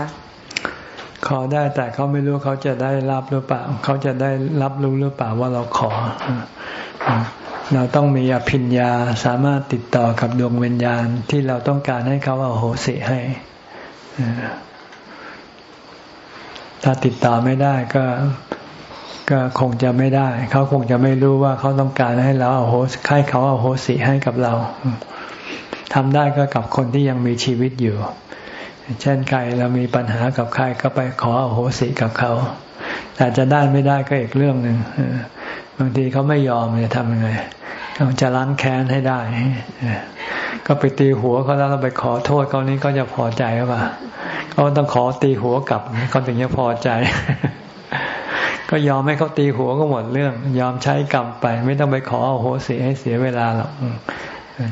ขอได้แต่เขาไม่รู้เขาจะได้รับหรือเปล่า เขาจะได้รับรู้หรือเปล่าว่าเราขอ เราต้องมีอภิญญาสามารถติดต่อกับดวงวิญญาณที่เราต้องการให้เขาเอาโหสิให้ถ้าติดต่อไม่ได้ก็ก็คงจะไม่ได้ เขาคงจะไม่รู้ว่าเขาต้องการให้เราเอาโหสิให้เขาเอาโหสิให้กับเราทำได้ก็กับคนที่ยังมีชีวิตอยู่ เช่นใครเรามีปัญหากับใครก็ไปขออโหสิกับเขา แต่จะได้ไม่ได้ก็อีกเรื่องหนึ่ง บางทีเขาไม่ยอมจะทำยังไงเขาจะล้างแค้นให้ได้ ก็ไปตีหัวเขาแล้วเราไปขอโทษเขานี้ก็จะพอใจหรือเปล่าเขาต้องขอตีหัวกลับเขาถึงจะพอใจ ก็ยอมให้เขาตีหัวก็หมดเรื่อง ยอมใช้กรรมไป ไม่ต้องไปขออโหสิให้เสียเวลาหรอก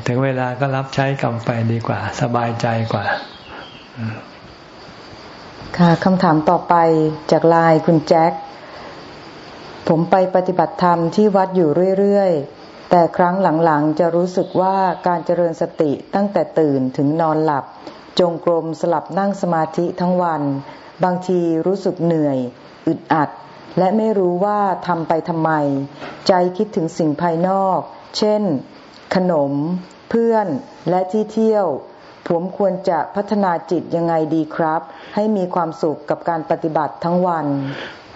ถึงเวลาก็รับใช้กรรมไปดีกว่า สบายใจกว่า ค่ะคำถามต่อไปจากลายคุณแจ็ค ผมไปปฏิบัติธรรมที่วัดอยู่เรื่อยๆ แต่ครั้งหลังๆ จะรู้สึกว่าการเจริญสติตั้งแต่ตื่นถึงนอนหลับ จงกรมสลับนั่งสมาธิทั้งวัน บางทีรู้สึกเหนื่อย อึดอัด และไม่รู้ว่าทำไปทำไม ใจคิดถึงสิ่งภายนอก เช่น ขนม เพื่อน และที่เที่ยว ผมควรจะพัฒนาจิตยังไงดีครับ ให้มีความสุขกับการปฏิบัติทั้งวัน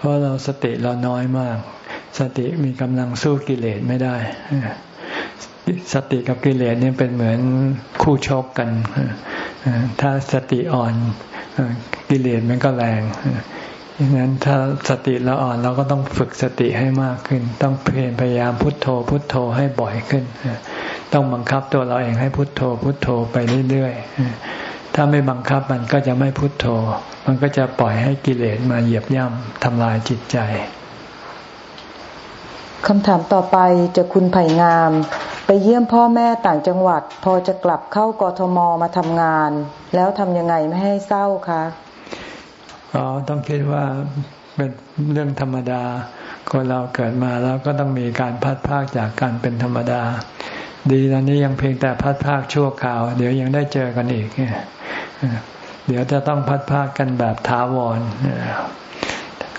เพราะเราสติเราน้อยมาก สติมีกำลังสู้กิเลสไม่ได้ สติกับกิเลสเนี่ยเป็นเหมือนคู่ชกกัน ถ้าสติอ่อนกิเลสมันก็แรงดังนั้นถ้าสติเราอ่อนเราก็ต้องฝึกสติให้มากขึ้น ต้องเพียรพยายามพุทโธ พุทโธให้บ่อยขึ้น ต้องบังคับตัวเราเองให้พุโทโธ พุโทโธไปเรื่อยๆ ถ้าไม่บังคับมันก็จะไม่พุโทโธ มันก็จะปล่อยให้กิเลสมาเหยียบย่ำทำลายจิตใจคำถามต่อไปจะคุณไผ่งาม ไปเยี่ยมพ่อแม่ต่างจังหวัด พอจะกลับเข้ากทมมาทำงาน แล้วทำยังไงไม่ให้เศร้าคะอ๋อต้องคิดว่าเป็นเรื่องธรรมดาคนเราเกิดมาแล้วก็ต้องมีการพัดพากจากกันเป็นธรรมดา ดีตอนนี้ยังเพียงแต่พัดภาคชั่วคราว เดี๋ยวยังได้เจอกันอีกเดี๋ยวจะต้องพัดภาคกันแบบท้าวร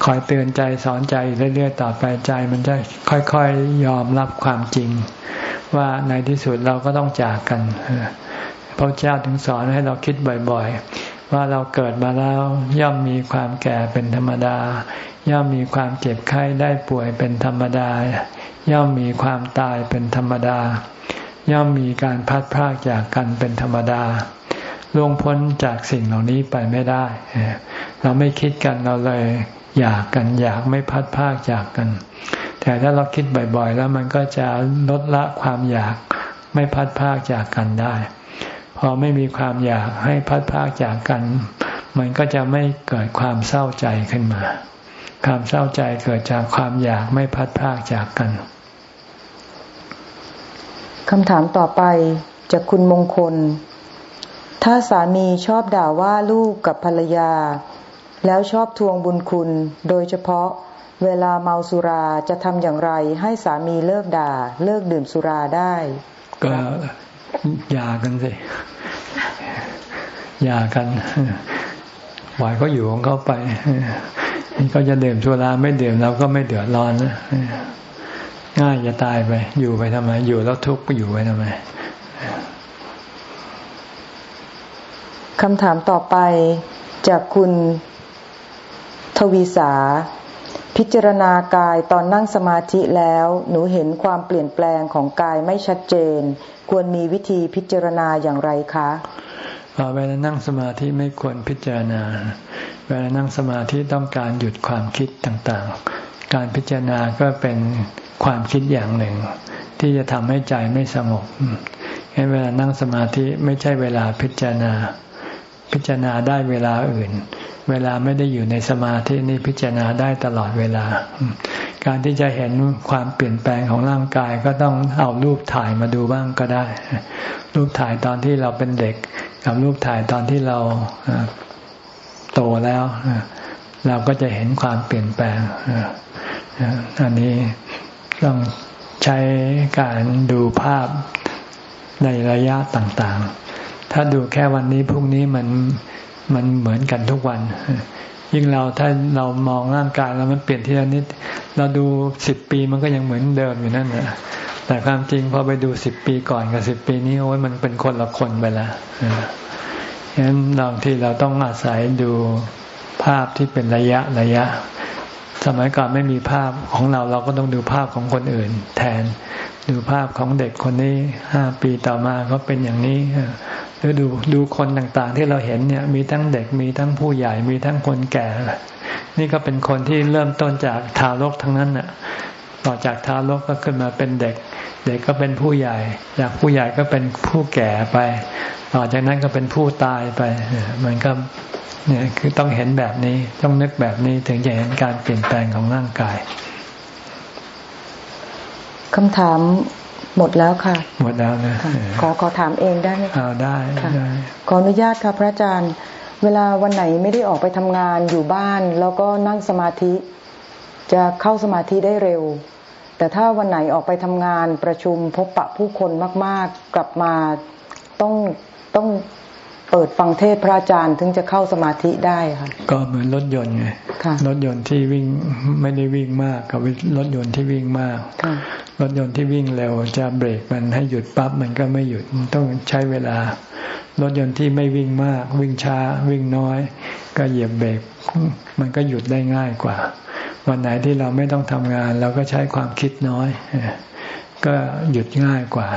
คอยเตือนใจสอนใจเรื่อยๆต่อไปใจ มันจะค่อยๆยอมรับความจริง ว่าในที่สุดเราก็ต้องจากกันพระเจ้าถึงสอนให้เราคิดบ่อยๆ ว่าเราเกิดมาแล้วย่อมมีความแก่เป็นธรรมดา ย่อมมีความเจ็บไข้ได้ป่วยเป็นธรรมดา ย่อมมีความตายเป็นธรรมดา ย่อมมีการพัดพรากจากกันเป็นธรรมดาล่วงพ้นจากสิ่งเหล่านี้ไปไม่ได้ เราไม่คิดกันเราเลยอยากกันอยากไม่พัดพากจากกัน แต่ถ้าเราคิดบ่อยๆ แล้วมันก็จะลดละความอยากไม่พัดพากจากกันได้ พอไม่มีความอยากให้พัดพากจากกัน มันก็จะไม่เกิดความเศร้าใจขึ้นมา ความเศร้าใจเกิดจากความอยากไม่พัดพากจากกัน คำถามต่อไปจากคุณมงคล ถ้าสามีชอบด่าว่าลูกกับภรรยา แล้วชอบทวงบุญคุณ โดยเฉพาะเวลาเมาสุราจะทำอย่างไร ให้สามีเลิกด่า เลิกดื่มสุราได้ ก็อย่ากันสิอย่ากันหวายเขาอยู่ของเขาไปนี่ก็จะดื่มสุราไม่ดื่มเราก็ไม่เดือดร้อนนะ ง่ายจะตายไป อยู่ไปทำไม อยู่แล้วทุกข์อยู่ไปทำไมคำถามต่อไปจากคุณทวีสา พิจารณากายตอนนั่งสมาธิแล้ว หนูเห็นความเปลี่ยนแปลงของกายไม่ชัดเจน ควรมีวิธีพิจารณาอย่างไรคะเวลานั่งสมาธิไม่ควรพิจารณา เวลานั่งสมาธิต้องการหยุดความคิดต่างๆ การพิจารณาก็เป็น ความคิดอย่างหนึ่ง ที่จะทำให้ใจไม่สงบงั้นเวลานั่งสมาธิไม่ใช่เวลาพิจารณา พิจารณาได้เวลาอื่น เวลาไม่ได้อยู่ในสมาธินี่พิจารณาได้ตลอดเวลา การที่จะเห็นความเปลี่ยนแปลงของร่างกายก็ต้องเอารูปถ่ายมาดูบ้างก็ได้ รูปถ่ายตอนที่เราเป็นเด็ก กับรูปถ่ายตอนที่เราโตแล้วเราก็จะเห็นความเปลี่ยนแปลงอันนี้ ต้องใช้การดูภาพในระยะต่างๆ ถ้าดูแค่วันนี้พรุ่งนี้มันมันเหมือนกันทุกวัน ยิ่งเราถ้าเรามองร่างกายแล้วมันเปลี่ยนทีละนิด เราดูสิบปีมันก็ยังเหมือนเดิมอยู่นั่นแหละแต่ความจริงพอไปดูสิบปีก่อนกับสิบปีนี้โอ้ยมันเป็นคนละคนไปแล้วฉะนั้นบางที่เราต้องอาศัยดูภาพที่เป็นระยะระยะ สมัยก่อนไม่มีภาพของเราเราก็ต้องดูภาพของคนอื่น แทนดูภาพของเด็กคนนี้ห้าปีต่อมาก็เป็นอย่างนี้หรือดูดูคนต่างๆ ที่เราเห็นเนี่ย มีทั้งเด็กมีทั้งผู้ใหญ่มีทั้งคนแก่ นี่ก็เป็นคนที่เริ่มต้นจากทารกทั้งนั้นน่ะ ต่อจากทารกก็ขึ้นมาเป็นเด็ก เด็กก็เป็นผู้ใหญ่จากผู้ใหญ่ก็เป็นผู้แก่ไป ต่อจากนั้นก็เป็นผู้ตายไปมันก็เนี่ยคือต้องเห็นแบบนี้ต้องนึกแบบนี้ถึงจะเห็นการเปลี่ยนแปลงของร่างกายคำถามหมดแล้วค่ะ หมดแล้วนะขอขอถามเองได้ไหมคะได้ได้ขออนุญาตค่ะพระอาจารย์ เวลาวันไหนไม่ได้ออกไปทำงานอยู่บ้าน แล้วก็นั่งสมาธิ จะเข้าสมาธิได้เร็ว แต่ถ้าวันไหนออกไปทำงานประชุมพบปะผู้คนมาก ๆ กลับมาต้องต้องเปิดฟังเทศพระอาจารย์ถึงจะเข้าสมาธิได้ค่ะ ก็เหมือนรถยนต์ไงรถยนต์ที่วิ่งไม่ได้วิ่งมากกับรถยนต์ที่วิ่งมากรถยนต์ที่วิ่งเร็วจะเบรกมันให้หยุดปั๊บมันก็ไม่หยุดต้องใช้เวลา รถยนต์ที่ไม่วิ่งมาก วิ่งช้า วิ่งน้อย ก็เหยียบเบรกมันก็หยุดได้ง่ายกว่า วันไหนที่เราไม่ต้องทำงาน เราก็ใช้ความคิดน้อย ก็หยุดง่ายกว่า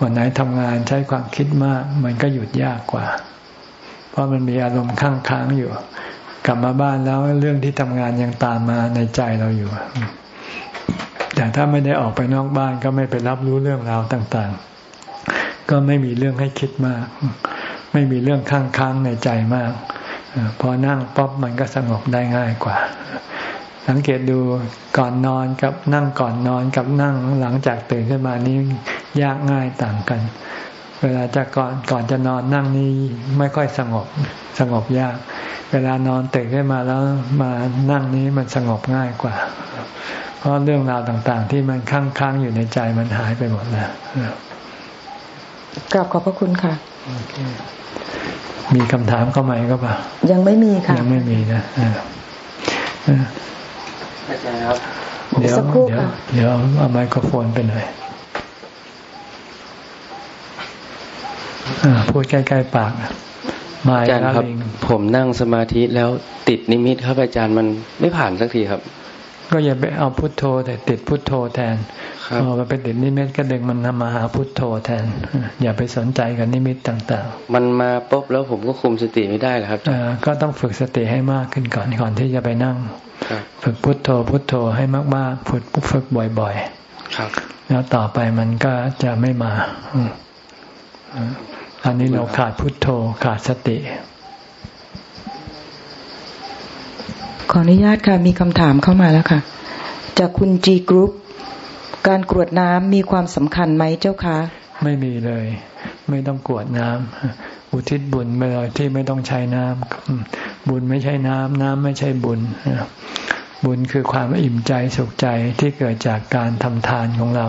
วันไหนทำงานใช้ความคิดมาก มันก็หยุดยากกว่า เพราะมันมีอารมณ์ข้างค้างอยู่ กลับมาบ้านแล้วเรื่องที่ทำงานยังตามมาในใจเราอยู่ แต่ถ้าไม่ได้ออกไปนอกบ้านก็ไม่ไปรับรู้เรื่องราวต่าง ๆ ก็ไม่มีเรื่องให้คิดมาก ไม่มีเรื่องค้างค้างในใจมากพอนั่งป๊อบมันก็สงบได้ง่ายกว่า สังเกตดูก่อนนอนกับนั่งก่อนนอนกับนั่งหลังจากตื่นขึ้นมานี้ยากง่ายต่างกัน เวลาจะก่อนก่อนจะนอนนั่งนี้ไม่ค่อยสงบสงบยาก เวลานอนตื่นขึ้นมาแล้วมานั่งนี้มันสงบง่ายกว่า เพราะเรื่องราวต่างๆ ที่มันค้างค้างอยู่ในใจมันหายไปหมดแล้วกลับขอบพระคุณค่ะ มีคำถามเข้ามาก็ปล่ายังไม่มีค่ะ ยังไม่มีนะ เดี๋ยวเดี๋ยวเดี๋ยวเอาไมโครโฟนไปหน่อยพูดใกล้ๆปากมาอาจารย์ครับ ผมนั่งสมาธิแล้วติดนิมิตครับอาจารย์มันไม่ผ่านสักทีครับ ก็อย่าไปเอาพุทโธแต่ติดพุทโธแทนพอไปติดนิมิตก็ดึงมันทำมาหาพุทโธแทน อย่าไปสนใจกับนิมิตต่างๆ มันมาปุ๊บแล้วผมก็คุมสติไม่ได้แล้วครับก็ต้องฝึกสติให้มากขึ้นก่อนก่อนที่จะไปนั่ง ฝึกพุทโธพุทโธให้มากๆ ฝึกฝึกบ่อยๆครับ แล้วต่อไปมันก็จะไม่มาอันนี้เราขาดพุทโธขาดสติ ขออนุญาตค่ะ มีคำถามเข้ามาแล้วค่ะ จากคุณจีกรุ๊ปการกรวดน้ำมีความสำคัญไหมเจ้าคะ ไม่มีเลย ไม่ต้องกรวดน้ำอุทิศบุญไปเลยที่ไม่ต้องใช้น้ำบุญไม่ใช่น้ำน้ำไม่ใช่บุญบุญคือความอิ่มใจสุขใจที่เกิดจากการทำทานของเรา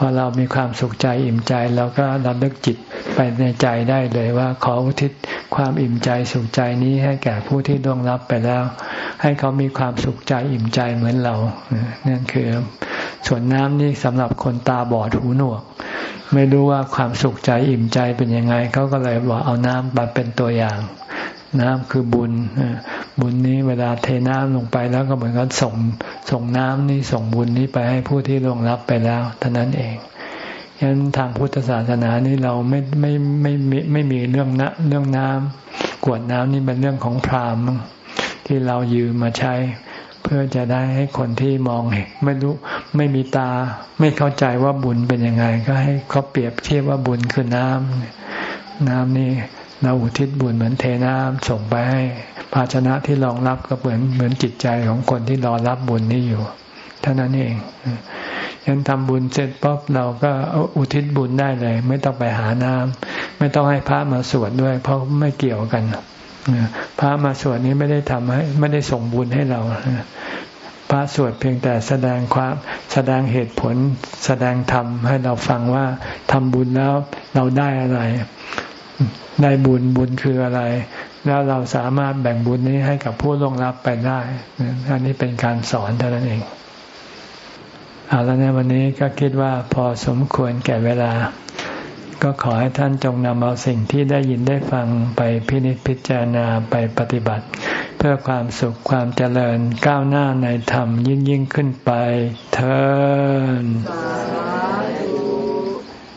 พอเรามีความสุขใจอิ่มใจเราก็ระลึกจิตไปในใจได้เลยว่า ขออุทิศความอิ่มใจสุขใจนี้ให้แก่ผู้ที่ล่วงลับไปแล้ว ให้เขามีความสุขใจอิ่มใจเหมือนเรานั่นคือ ส่วนน้ำนี่สำหรับคนตาบอดหูหนวก ไม่รู้ว่าความสุขใจอิ่มใจเป็นยังไงเขาก็เลยบอกเอาน้ำมาเป็นตัวอย่าง น้ำคือบุญบุญนี้เวลาเทน้ำลงไปแล้วก็เหมือนกับส่งส่งน้ำนี่ส่งบุญนี้ไปให้ผู้ที่ลงรับไปแล้วเท่านั้นเองฉะนั้นทางพุทธศาสนานี้เราไม่ไม่ไม่ไม่ไม่มีเรื่องนะเรื่องน้ำกวดน้ำนี่เป็นเรื่องของพราหมณ์ที่เรายืมมาใช้ เพื่อจะได้ให้คนที่มองเห็นไม่รู้ไม่มีตา ไม่เข้าใจว่าบุญเป็นยังไง ก็ให้เขาเปรียบเทียบว่าบุญคือน้ำน้ำนี่ เราอุทิศบุญเหมือนเทน้ำส่งไปให้ภาชนะที่รองรับก็เหมือนเหมือนจิตใจของคนที่รอรับบุญนี้อยู่เท่านั้นเองยันทำบุญเสร็จป๊บเราก็อุทิศบุญได้เลย ไม่ต้องไปหาน้ำไม่ต้องให้พระมาสวดด้วย เพราะไม่เกี่ยวกันพระมาสวดนี้ไม่ได้ทำให้ ไม่ได้ส่งบุญให้เราพระสวดเพียงแต่แสดงความแสดงเหตุผล แสดงธรรมให้เราฟังว่าทำบุญแล้วเราได้อะไร ได้บุญบุญคืออะไร แล้วเราสามารถแบ่งบุญนี้ให้กับผู้ล่วงรับไปได้อันนี้เป็นการสอนเท่านั้นเองเอาแล้วในวันนี้ก็คิดว่าพอสมควรแก่เวลา ก็ขอให้ท่านจงนำเอาสิ่งที่ได้ยินได้ฟังไปพินิจพิจารณาไปปฏิบัติ เพื่อความสุขความเจริญก้าวหน้าในธรรมยิ่งยิ่งขึ้นไปเถิด